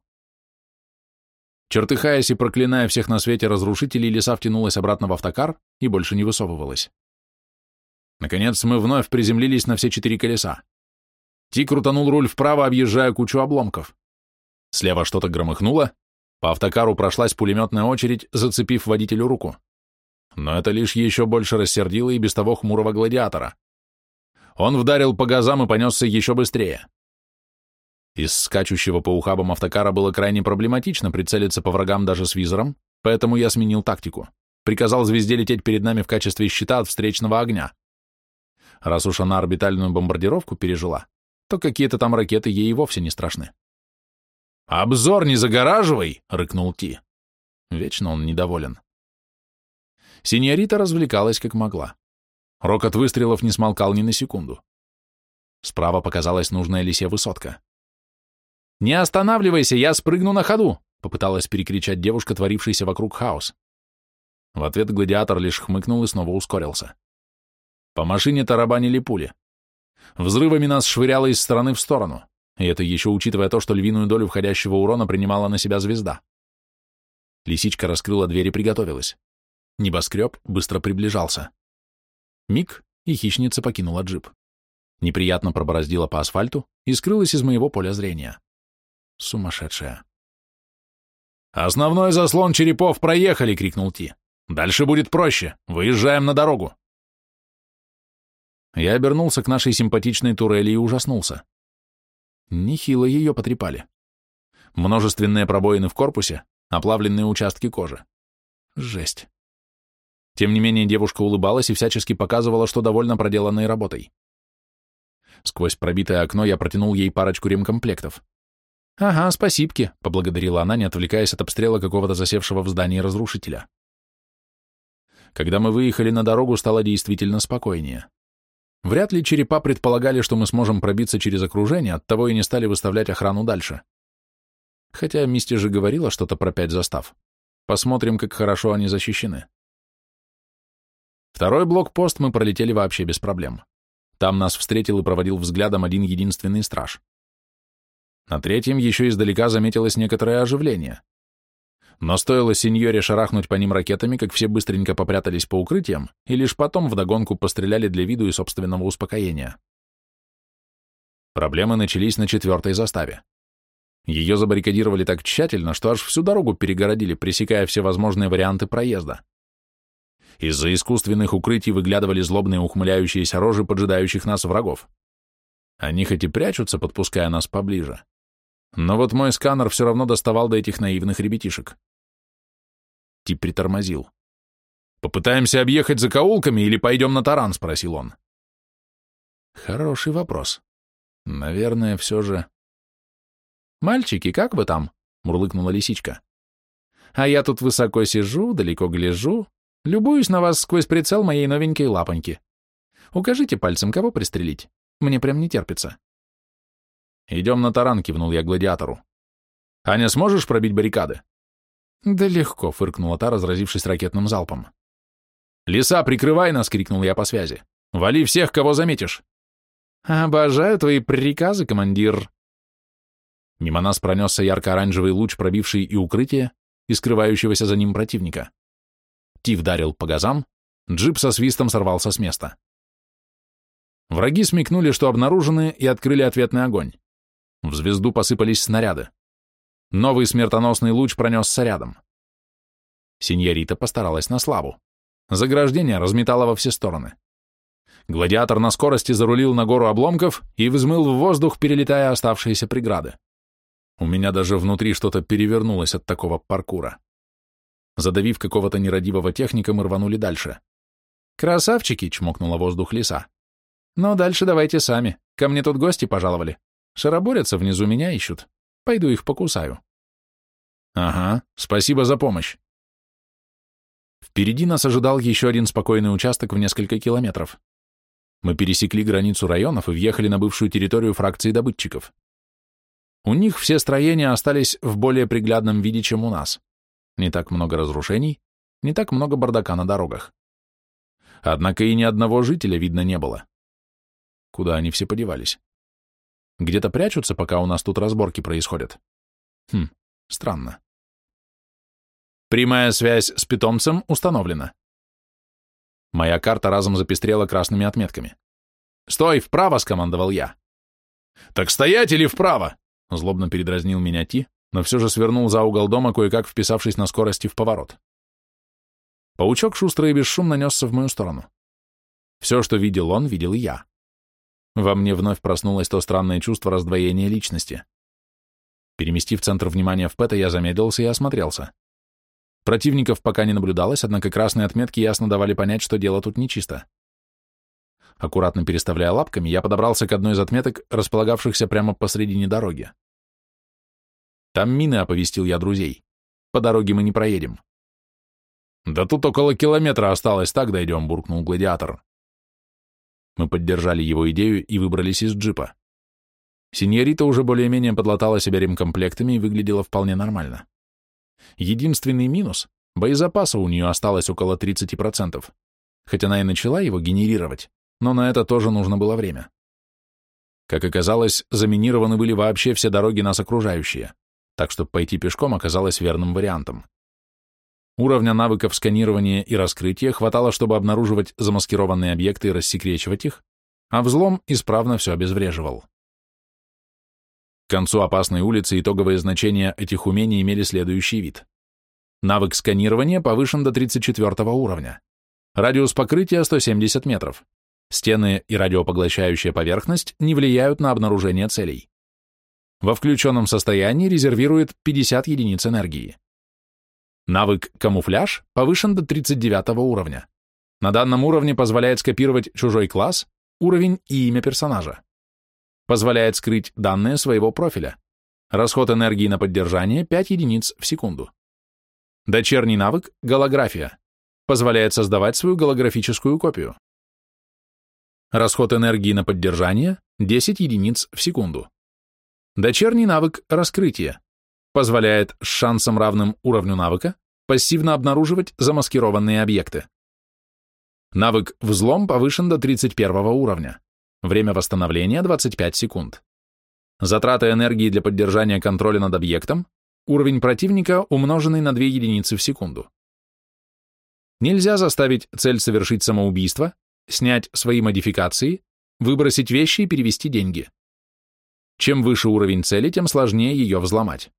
Чертыхаясь и проклиная всех на свете разрушителей, лиса втянулась обратно в автокар и больше не высовывалась. Наконец мы вновь приземлились на все четыре колеса. Ти крутанул руль вправо, объезжая кучу обломков. Слева что-то громыхнуло, по автокару прошлась пулеметная очередь, зацепив водителю руку. Но это лишь еще больше рассердило и без того хмурого гладиатора. Он вдарил по газам и понесся еще быстрее. Из скачущего по ухабам автокара было крайне проблематично прицелиться по врагам даже с визором, поэтому я сменил тактику. Приказал звезде лететь перед нами в качестве щита от встречного огня. Раз уж она орбитальную бомбардировку пережила, то какие-то там ракеты ей и вовсе не страшны. «Обзор не загораживай!» — рыкнул Ти. Вечно он недоволен. Синьорита развлекалась как могла. Рокот выстрелов не смолкал ни на секунду. Справа показалась нужная лисе высотка. «Не останавливайся, я спрыгну на ходу!» — попыталась перекричать девушка, творившаяся вокруг хаос. В ответ гладиатор лишь хмыкнул и снова ускорился. По машине тарабанили пули. Взрывами нас швыряло из стороны в сторону, и это еще учитывая то, что львиную долю входящего урона принимала на себя звезда. Лисичка раскрыла дверь и приготовилась. Небоскреб быстро приближался. Миг, и хищница покинула джип. Неприятно пробороздила по асфальту и скрылась из моего поля зрения. Сумасшедшая. «Основной заслон черепов проехали!» — крикнул Ти. «Дальше будет проще. Выезжаем на дорогу!» Я обернулся к нашей симпатичной турели и ужаснулся. Нехило ее потрепали. Множественные пробоины в корпусе, оплавленные участки кожи. Жесть. Тем не менее, девушка улыбалась и всячески показывала, что довольна проделанной работой. Сквозь пробитое окно я протянул ей парочку ремкомплектов. «Ага, спасибки», — поблагодарила она, не отвлекаясь от обстрела какого-то засевшего в здании разрушителя. Когда мы выехали на дорогу, стало действительно спокойнее. Вряд ли черепа предполагали, что мы сможем пробиться через окружение, оттого и не стали выставлять охрану дальше. Хотя Мисти же говорила что-то про пять застав. Посмотрим, как хорошо они защищены. Второй блокпост мы пролетели вообще без проблем. Там нас встретил и проводил взглядом один единственный страж. На третьем еще издалека заметилось некоторое оживление. Но стоило сеньоре шарахнуть по ним ракетами, как все быстренько попрятались по укрытиям и лишь потом вдогонку постреляли для виду и собственного успокоения. Проблемы начались на четвертой заставе. Ее забаррикадировали так тщательно, что аж всю дорогу перегородили, пресекая все возможные варианты проезда. Из-за искусственных укрытий выглядывали злобные ухмыляющиеся рожи поджидающих нас врагов. Они хоть и прячутся, подпуская нас поближе, но вот мой сканер все равно доставал до этих наивных ребятишек. Тип притормозил. «Попытаемся объехать закоулками или пойдем на таран?» — спросил он. Хороший вопрос. Наверное, все же... «Мальчики, как вы там?» — мурлыкнула лисичка. «А я тут высоко сижу, далеко гляжу, любуюсь на вас сквозь прицел моей новенькой лапоньки. Укажите пальцем, кого пристрелить. Мне прям не терпится». «Идем на таран», — кивнул я гладиатору. «Аня, сможешь пробить баррикады?» «Да легко», — фыркнула та, разразившись ракетным залпом. «Лиса, прикрывай нас!» — крикнул я по связи. «Вали всех, кого заметишь!» «Обожаю твои приказы, командир!» Мимо нас пронесся ярко-оранжевый луч, пробивший и укрытие, и скрывающегося за ним противника. Ти вдарил по газам, джип со свистом сорвался с места. Враги смекнули, что обнаружены, и открыли ответный огонь. В звезду посыпались снаряды. Новый смертоносный луч пронесся рядом. Синьорита постаралась на славу. Заграждение разметало во все стороны. Гладиатор на скорости зарулил на гору обломков и взмыл в воздух, перелетая оставшиеся преграды. У меня даже внутри что-то перевернулось от такого паркура. Задавив какого-то нерадивого техника, мы рванули дальше. «Красавчики!» — чмокнула воздух лиса. «Но дальше давайте сами. Ко мне тут гости пожаловали. Шароборятся внизу меня ищут. Пойду их покусаю». «Ага, спасибо за помощь». Впереди нас ожидал еще один спокойный участок в несколько километров. Мы пересекли границу районов и въехали на бывшую территорию фракции добытчиков. У них все строения остались в более приглядном виде, чем у нас. Не так много разрушений, не так много бардака на дорогах. Однако и ни одного жителя видно не было. Куда они все подевались? Где-то прячутся, пока у нас тут разборки происходят. Хм, странно. Прямая связь с питомцем установлена. Моя карта разом запестрела красными отметками. «Стой, вправо!» — скомандовал я. «Так стоять или вправо?» — злобно передразнил меня Ти, но все же свернул за угол дома, кое-как вписавшись на скорости в поворот. Паучок шустро и бесшумно несся в мою сторону. Все, что видел он, видел и я. Во мне вновь проснулось то странное чувство раздвоения личности. Переместив центр внимания в Пэта, я замедлился и осмотрелся. Противников пока не наблюдалось, однако красные отметки ясно давали понять, что дело тут нечисто. Аккуратно переставляя лапками, я подобрался к одной из отметок, располагавшихся прямо посредине дороги. «Там мины», — оповестил я друзей. «По дороге мы не проедем». «Да тут около километра осталось, так дойдем», — буркнул гладиатор. Мы поддержали его идею и выбрались из джипа. Синьорита уже более-менее подлатала себя ремкомплектами и выглядела вполне нормально. Единственный минус – боезапаса у нее осталось около 30%, хоть она и начала его генерировать, но на это тоже нужно было время. Как оказалось, заминированы были вообще все дороги нас окружающие, так что пойти пешком оказалось верным вариантом. Уровня навыков сканирования и раскрытия хватало, чтобы обнаруживать замаскированные объекты и рассекречивать их, а взлом исправно все обезвреживал. К концу опасной улицы итоговые значения этих умений имели следующий вид. Навык сканирования повышен до 34 уровня. Радиус покрытия 170 метров. Стены и радиопоглощающая поверхность не влияют на обнаружение целей. Во включенном состоянии резервирует 50 единиц энергии. Навык «Камуфляж» повышен до 39 уровня. На данном уровне позволяет скопировать чужой класс, уровень и имя персонажа. Позволяет скрыть данные своего профиля. Расход энергии на поддержание 5 единиц в секунду. Дочерний навык «Голография» позволяет создавать свою голографическую копию. Расход энергии на поддержание 10 единиц в секунду. Дочерний навык «Раскрытие» позволяет с шансом равным уровню навыка пассивно обнаруживать замаскированные объекты. Навык «Взлом» повышен до 31 уровня. Время восстановления 25 секунд. Затраты энергии для поддержания контроля над объектом, уровень противника, умноженный на 2 единицы в секунду. Нельзя заставить цель совершить самоубийство, снять свои модификации, выбросить вещи и перевести деньги. Чем выше уровень цели, тем сложнее ее взломать.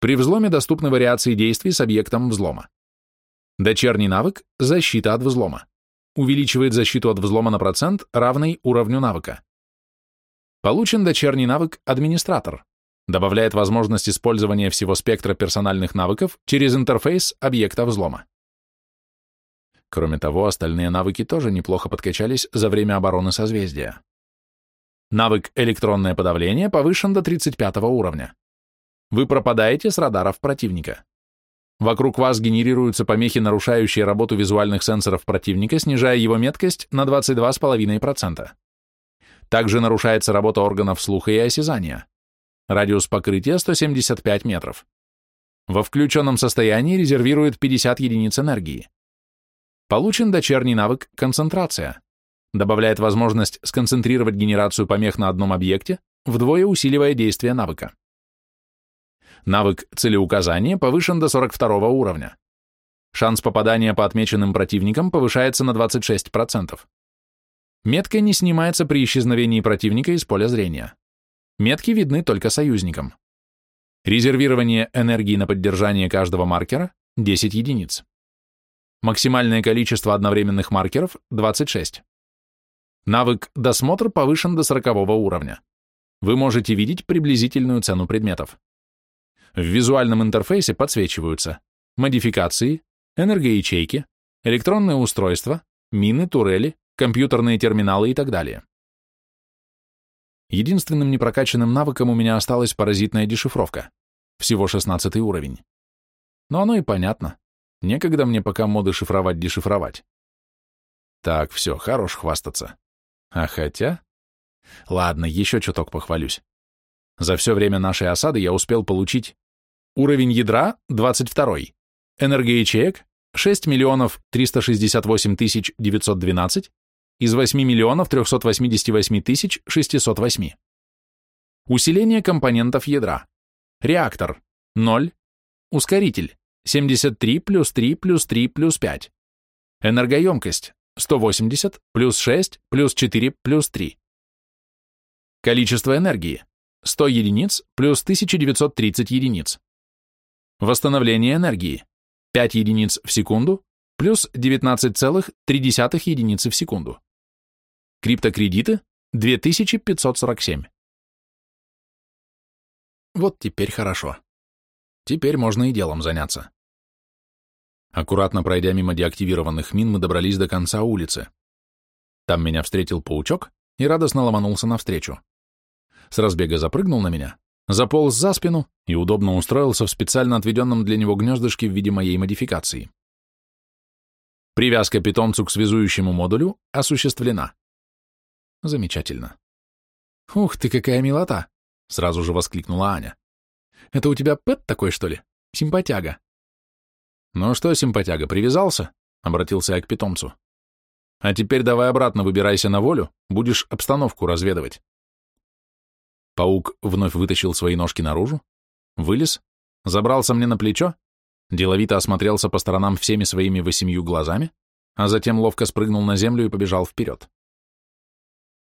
При взломе доступны вариации действий с объектом взлома. Дочерний навык – защита от взлома. Увеличивает защиту от взлома на процент, равный уровню навыка. Получен дочерний навык «Администратор». Добавляет возможность использования всего спектра персональных навыков через интерфейс объекта взлома. Кроме того, остальные навыки тоже неплохо подкачались за время обороны созвездия. Навык «Электронное подавление» повышен до 35 уровня. Вы пропадаете с радаров противника. Вокруг вас генерируются помехи, нарушающие работу визуальных сенсоров противника, снижая его меткость на 22,5%. Также нарушается работа органов слуха и осязания. Радиус покрытия 175 метров. Во включенном состоянии резервирует 50 единиц энергии. Получен дочерний навык «Концентрация». Добавляет возможность сконцентрировать генерацию помех на одном объекте, вдвое усиливая действие навыка. Навык целеуказания повышен до 42 уровня. Шанс попадания по отмеченным противникам повышается на 26%. Метка не снимается при исчезновении противника из поля зрения. Метки видны только союзникам. Резервирование энергии на поддержание каждого маркера – 10 единиц. Максимальное количество одновременных маркеров – 26. Навык «Досмотр» повышен до 40 уровня. Вы можете видеть приблизительную цену предметов. В визуальном интерфейсе подсвечиваются модификации, энергоячейки, электронные устройства, мины, турели, компьютерные терминалы и так далее. Единственным непрокачанным навыком у меня осталась паразитная дешифровка. Всего 16 уровень. Но оно и понятно. Некогда мне пока моды шифровать-дешифровать. Так, все, хорош хвастаться. А хотя... Ладно, еще чуток похвалюсь. За все время нашей осады я успел получить уровень ядра 22, энергоячеек 6 миллионов 368 тысяч 912 из 8 миллионов 388 тысяч 608. Усиление компонентов ядра. Реактор 0, ускоритель 73 плюс 3 плюс 3 плюс 5. Энергоемкость 180 плюс 6 плюс 4 плюс 3. Количество энергии 100 единиц плюс 1930 единиц. Восстановление энергии 5 единиц в секунду плюс 19,3 единицы в секунду. Криптокредиты 2547. Вот теперь хорошо. Теперь можно и делом заняться. Аккуратно пройдя мимо деактивированных мин, мы добрались до конца улицы. Там меня встретил паучок и радостно ломанулся навстречу. С разбега запрыгнул на меня, заполз за спину и удобно устроился в специально отведенном для него гнездышке в виде моей модификации. Привязка питомцу к связующему модулю осуществлена. Замечательно. «Ух ты, какая милота!» — сразу же воскликнула Аня. Это у тебя пэт такой, что ли? Симпатяга. Ну что, симпатяга, привязался? Обратился я к питомцу. А теперь давай обратно выбирайся на волю, будешь обстановку разведывать. Паук вновь вытащил свои ножки наружу, вылез, забрался мне на плечо, деловито осмотрелся по сторонам всеми своими восемью глазами, а затем ловко спрыгнул на землю и побежал вперед.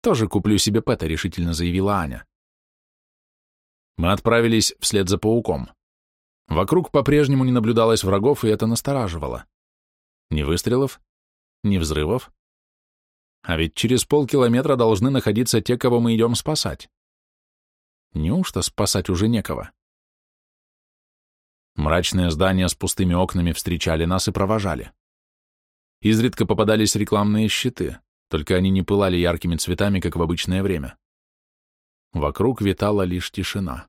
«Тоже куплю себе пэта», — решительно заявила Аня. Мы отправились вслед за пауком. Вокруг по-прежнему не наблюдалось врагов, и это настораживало. Ни выстрелов, ни взрывов. А ведь через полкилометра должны находиться те, кого мы идем спасать. Неужто спасать уже некого? Мрачные здания с пустыми окнами встречали нас и провожали. Изредка попадались рекламные щиты, только они не пылали яркими цветами, как в обычное время. Вокруг витала лишь тишина.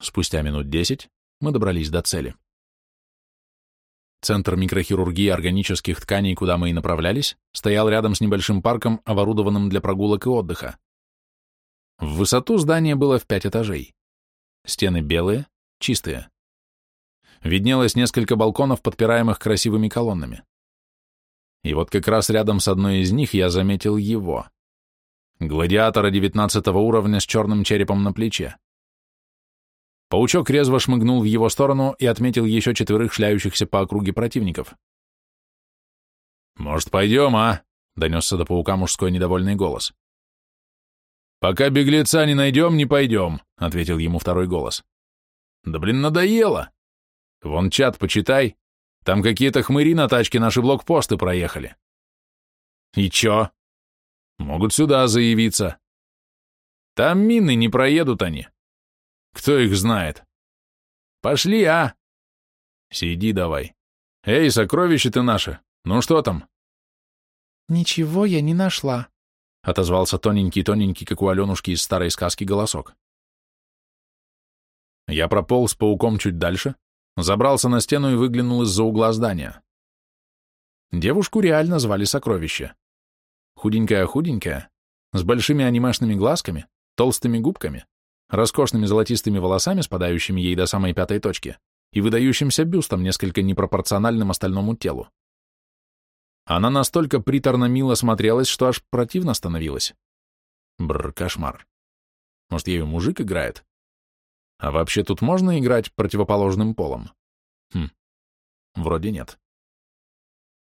Спустя минут десять мы добрались до цели. Центр микрохирургии органических тканей, куда мы и направлялись, стоял рядом с небольшим парком, оборудованным для прогулок и отдыха. В высоту здание было в пять этажей. Стены белые, чистые. Виднелось несколько балконов, подпираемых красивыми колоннами. И вот как раз рядом с одной из них я заметил его. Гладиатора девятнадцатого уровня с черным черепом на плече. Паучок резво шмыгнул в его сторону и отметил еще четверых шляющихся по округе противников. «Может, пойдем, а?» — донесся до паука мужской недовольный голос. «Пока беглеца не найдем, не пойдем», — ответил ему второй голос. «Да блин, надоело. Вон чат почитай. Там какие-то хмыри на тачке наши блокпосты проехали». «И чё?» «Могут сюда заявиться». «Там мины, не проедут они». «Кто их знает?» «Пошли, а?» «Сиди давай. Эй, сокровище ты наше, ну что там?» «Ничего я не нашла», — отозвался тоненький-тоненький, как у Аленушки из старой сказки, голосок. Я прополз пауком чуть дальше, забрался на стену и выглянул из-за угла здания. Девушку реально звали Сокровище. Худенькая-худенькая, с большими анимешными глазками, толстыми губками, роскошными золотистыми волосами, спадающими ей до самой пятой точки, и выдающимся бюстом, несколько непропорциональным остальному телу. Она настолько приторно мило смотрелась, что аж противно становилось. Бррр, кошмар. Может, ею мужик играет? А вообще тут можно играть противоположным полом? Хм, вроде нет.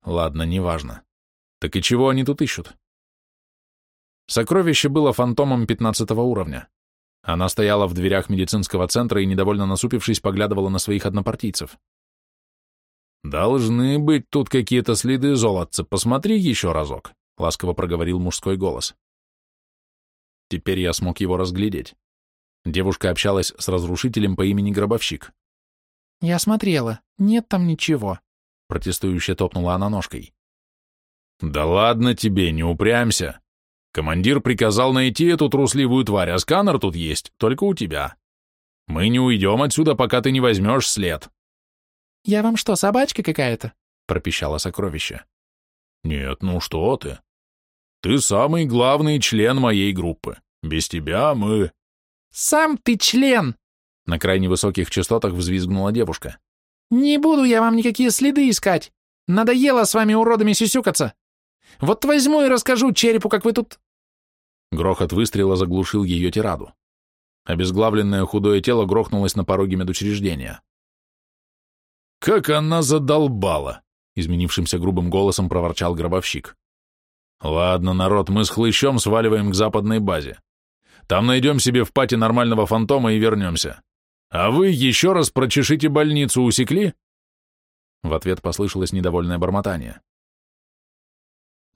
Ладно, неважно. Так и чего они тут ищут? Сокровище было фантомом пятнадцатого уровня. Она стояла в дверях медицинского центра и, недовольно насупившись, поглядывала на своих однопартийцев. «Должны быть тут какие-то следы золотца. Посмотри еще разок», — ласково проговорил мужской голос. Теперь я смог его разглядеть. Девушка общалась с разрушителем по имени Гробовщик. «Я смотрела. Нет там ничего», — протестующе топнула она ножкой. «Да ладно тебе, не упрямься. Командир приказал найти эту трусливую тварь, а сканер тут есть, только у тебя. Мы не уйдем отсюда, пока ты не возьмешь след». «Я вам что, собачка какая-то?» — пропищало сокровище. «Нет, ну что ты. Ты самый главный член моей группы. Без тебя мы...» «Сам ты член!» — на крайне высоких частотах взвизгнула девушка. «Не буду я вам никакие следы искать. Надоело с вами уродами сюсюкаться. Вот возьму и расскажу черепу, как вы тут...» Грохот выстрела заглушил ее тираду. Обезглавленное худое тело грохнулось на пороге медучреждения. «Как она задолбала!» — изменившимся грубым голосом проворчал гробовщик. «Ладно, народ, мы с хлыщом сваливаем к западной базе. Там найдем себе в пати нормального фантома и вернемся. А вы еще раз прочешите больницу, усекли?» В ответ послышалось недовольное бормотание.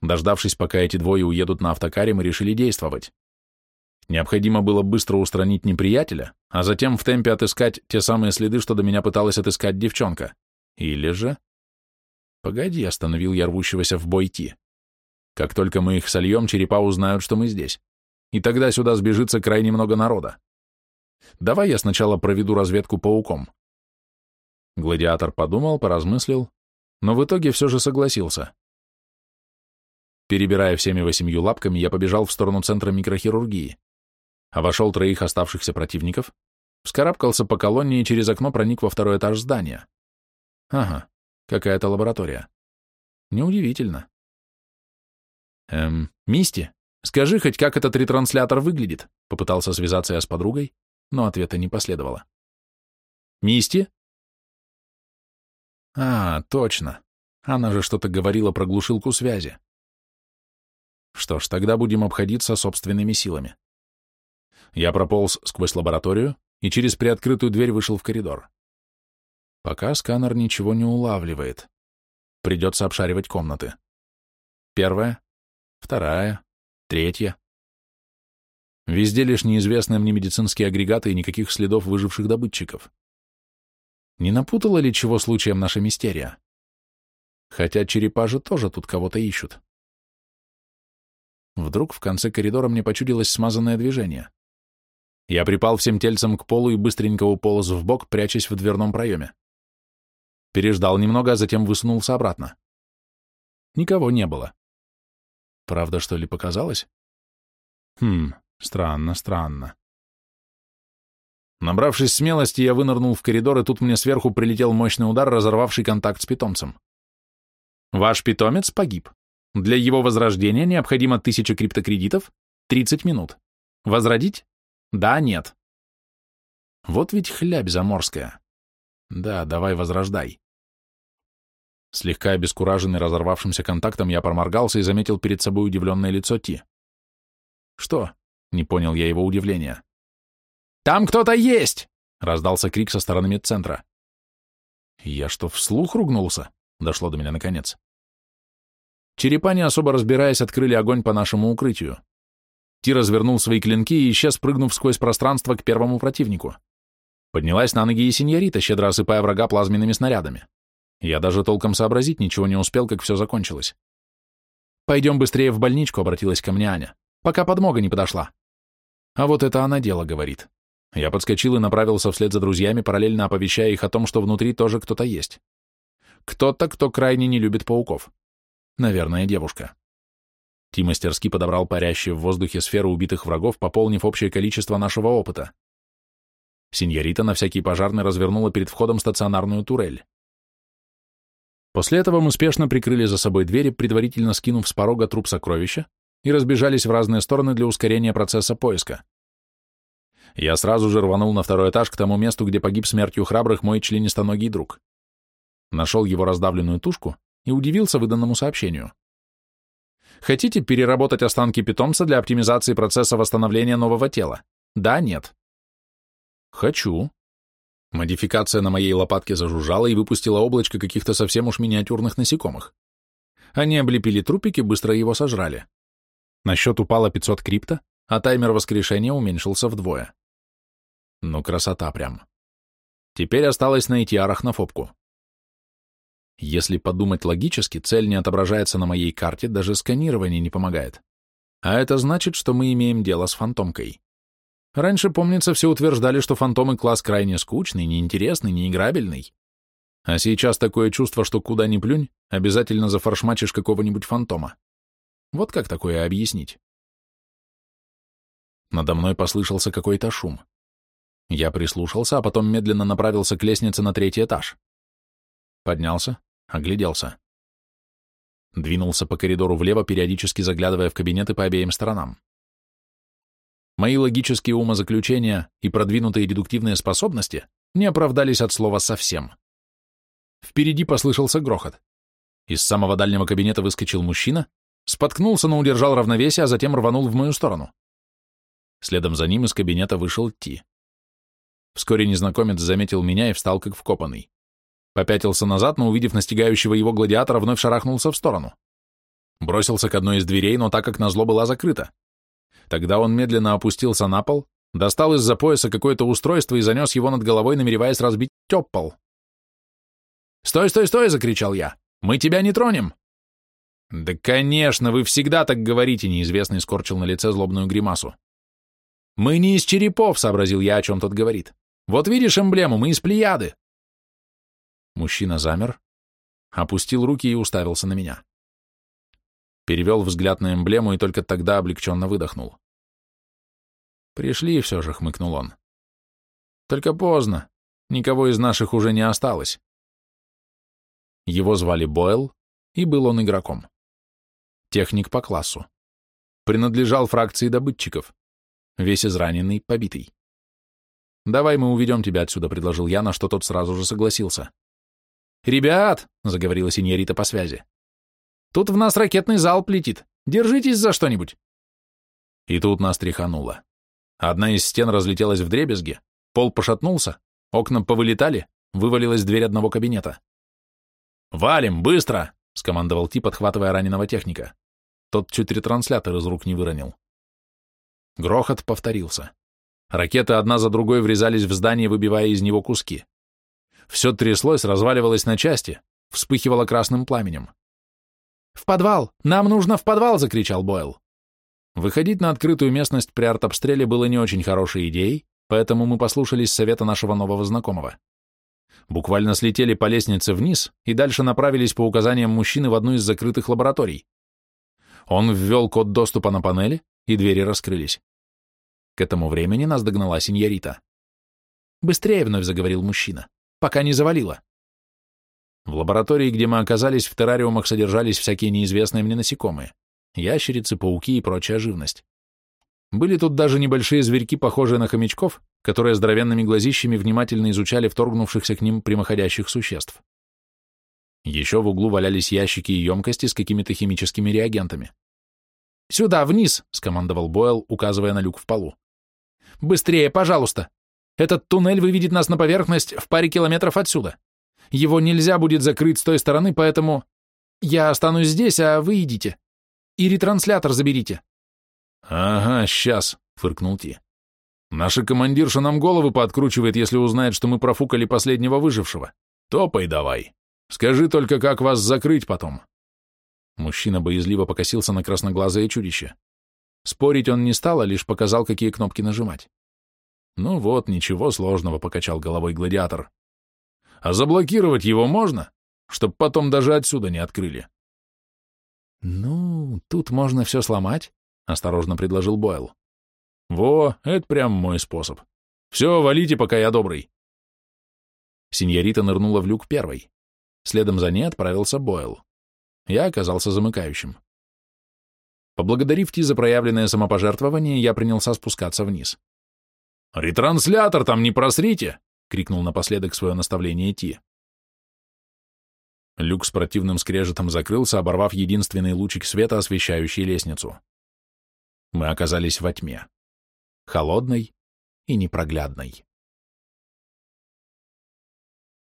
Дождавшись, пока эти двое уедут на автокаре, мы решили действовать. Необходимо было быстро устранить неприятеля, а затем в темпе отыскать те самые следы, что до меня пыталась отыскать девчонка. Или же... Погоди, остановил я рвущегося в бой Ти. Как только мы их сольем, черепа узнают, что мы здесь. И тогда сюда сбежится крайне много народа. Давай я сначала проведу разведку пауком. Гладиатор подумал, поразмыслил, но в итоге все же согласился. Перебирая всеми восемью лапками, я побежал в сторону центра микрохирургии обошел троих оставшихся противников, вскарабкался по колонне и через окно проник во второй этаж здания. Ага, какая-то лаборатория. Неудивительно. Эм, Мисти, скажи хоть, как этот ретранслятор выглядит? Попытался связаться я с подругой, но ответа не последовало. Мисти? А, точно. Она же что-то говорила про глушилку связи. Что ж, тогда будем обходиться собственными силами. Я прополз сквозь лабораторию и через приоткрытую дверь вышел в коридор. Пока сканер ничего не улавливает. Придется обшаривать комнаты. Первая, вторая, третья. Везде лишь неизвестные мне медицинские агрегаты и никаких следов выживших добытчиков. Не напутала ли чего случаем наша мистерия? Хотя черепа же тоже тут кого-то ищут. Вдруг в конце коридора мне почудилось смазанное движение. Я припал всем тельцем к полу и быстренько уполз в бок, прячась в дверном проеме. Переждал немного, а затем высунулся обратно. Никого не было. Правда, что ли, показалось? Хм, странно, странно. Набравшись смелости, я вынырнул в коридор, и тут мне сверху прилетел мощный удар, разорвавший контакт с питомцем. Ваш питомец погиб. Для его возрождения необходимо тысяча криптокредитов, 30 минут. Возродить? Да, нет. Вот ведь хлябь заморская. Да, давай возрождай. Слегка обескураженный разорвавшимся контактом, я проморгался и заметил перед собой удивленное лицо Ти. Что? Не понял я его удивления. «Там кто-то есть!» — раздался крик со стороны медцентра. Я что, вслух ругнулся? Дошло до меня наконец. Черепа, не особо разбираясь, открыли огонь по нашему укрытию. Ти развернул свои клинки и исчез, прыгнув сквозь пространство к первому противнику. Поднялась на ноги и сеньорита, щедро осыпая врага плазменными снарядами. Я даже толком сообразить ничего не успел, как все закончилось. «Пойдем быстрее в больничку», — обратилась ко мне Аня, «пока подмога не подошла». А вот это она дело говорит. Я подскочил и направился вслед за друзьями, параллельно оповещая их о том, что внутри тоже кто-то есть. Кто-то, кто крайне не любит пауков. Наверное, девушка. Ти мастерски подобрал парящие в воздухе сферы убитых врагов, пополнив общее количество нашего опыта. Синьорита на всякий пожарный развернула перед входом стационарную турель. После этого мы спешно прикрыли за собой двери, предварительно скинув с порога труп сокровища, и разбежались в разные стороны для ускорения процесса поиска. Я сразу же рванул на второй этаж к тому месту, где погиб смертью храбрых мой членистоногий друг. Нашел его раздавленную тушку и удивился выданному сообщению. Хотите переработать останки питомца для оптимизации процесса восстановления нового тела? Да, нет. Хочу. Модификация на моей лопатке зажужжала и выпустила облачко каких-то совсем уж миниатюрных насекомых. Они облепили трупик и быстро его сожрали. На счет упало 500 крипта, а таймер воскрешения уменьшился вдвое. Ну, красота прям. Теперь осталось найти арахнофобку. Если подумать логически, цель не отображается на моей карте, даже сканирование не помогает. А это значит, что мы имеем дело с фантомкой. Раньше, помнится, все утверждали, что фантомы класс крайне скучный, неинтересный, неиграбельный. А сейчас такое чувство, что куда ни плюнь, обязательно зафаршмачишь какого-нибудь фантома. Вот как такое объяснить? Надо мной послышался какой-то шум. Я прислушался, а потом медленно направился к лестнице на третий этаж. Поднялся, огляделся. Двинулся по коридору влево, периодически заглядывая в кабинеты по обеим сторонам. Мои логические умозаключения и продвинутые дедуктивные способности не оправдались от слова совсем. Впереди послышался грохот. Из самого дальнего кабинета выскочил мужчина, споткнулся, но удержал равновесие, а затем рванул в мою сторону. Следом за ним из кабинета вышел Ти. Вскоре незнакомец заметил меня и встал как вкопанный. Попятился назад, но, увидев настигающего его гладиатора, вновь шарахнулся в сторону. Бросился к одной из дверей, но так как назло была закрыта. Тогда он медленно опустился на пол, достал из-за пояса какое-то устройство и занес его над головой, намереваясь разбить тёппол. «Стой, стой, стой!» — закричал я. «Мы тебя не тронем!» «Да, конечно, вы всегда так говорите!» — неизвестный скорчил на лице злобную гримасу. «Мы не из черепов!» — сообразил я, о чем тот говорит. «Вот видишь эмблему, мы из Плеяды!» Мужчина замер, опустил руки и уставился на меня перевел взгляд на эмблему и только тогда облегченно выдохнул. «Пришли все же», — хмыкнул он. «Только поздно. Никого из наших уже не осталось». Его звали Бойл, и был он игроком. Техник по классу. Принадлежал фракции добытчиков. Весь израненный, побитый. «Давай мы уведем тебя отсюда», — предложил я, на что тот сразу же согласился. «Ребят», — заговорила синьорита по связи, Тут в нас ракетный залп летит. Держитесь за что-нибудь. И тут нас тряхануло. Одна из стен разлетелась в дребезги, пол пошатнулся, окна повылетали, вывалилась дверь одного кабинета. «Валим, быстро!» — скомандовал Ти, подхватывая раненого техника. Тот чуть ретранслятор из рук не выронил. Грохот повторился. Ракеты одна за другой врезались в здание, выбивая из него куски. Все тряслось, разваливалось на части, вспыхивало красным пламенем. «В подвал! Нам нужно в подвал!» — закричал Бойл. Выходить на открытую местность при артобстреле было не очень хорошей идеей, поэтому мы послушались совета нашего нового знакомого. Буквально слетели по лестнице вниз и дальше направились по указаниям мужчины в одну из закрытых лабораторий. Он ввел код доступа на панели, и двери раскрылись. К этому времени нас догнала синьорита. «Быстрее!» — вновь заговорил мужчина. «Пока не завалило!» В лаборатории, где мы оказались, в террариумах содержались всякие неизвестные мне насекомые, ящерицы, пауки и прочая живность. Были тут даже небольшие зверьки, похожие на хомячков, которые здоровенными глазищами внимательно изучали вторгнувшихся к ним прямоходящих существ. Еще в углу валялись ящики и емкости с какими-то химическими реагентами. Сюда, вниз!» — скомандовал Бойл, указывая на люк в полу. «Быстрее, пожалуйста! Этот туннель выведет нас на поверхность в паре километров отсюда. Его нельзя будет закрыть с той стороны, поэтому я останусь здесь, а вы идите. И ретранслятор заберите». «Ага, сейчас», — фыркнул Ти. «Наша командирша нам головы пооткручивает, если узнает, что мы профукали последнего выжившего. Топай давай. Скажи только, как вас закрыть потом». Мужчина боязливо покосился на красноглазое чудище. Спорить он не стал, а лишь показал, какие кнопки нажимать. «Ну вот, ничего сложного», — покачал головой гладиатор. «А заблокировать его можно, чтоб потом даже отсюда не открыли?» «Ну, тут можно все сломать», — осторожно предложил Бойл. «Во, это прям мой способ. Все, валите, пока я добрый». Синьорита нырнула в люк первой. Следом за ней отправился Бойл. Я оказался замыкающим. Поблагодарив Ти за проявленное самопожертвование, я принялся спускаться вниз. «Ретранслятор там не просрите!» — крикнул напоследок свое наставление Ти. Люк с противным скрежетом закрылся, оборвав единственный лучик света, освещающий лестницу. Мы оказались во тьме. Холодной и непроглядной.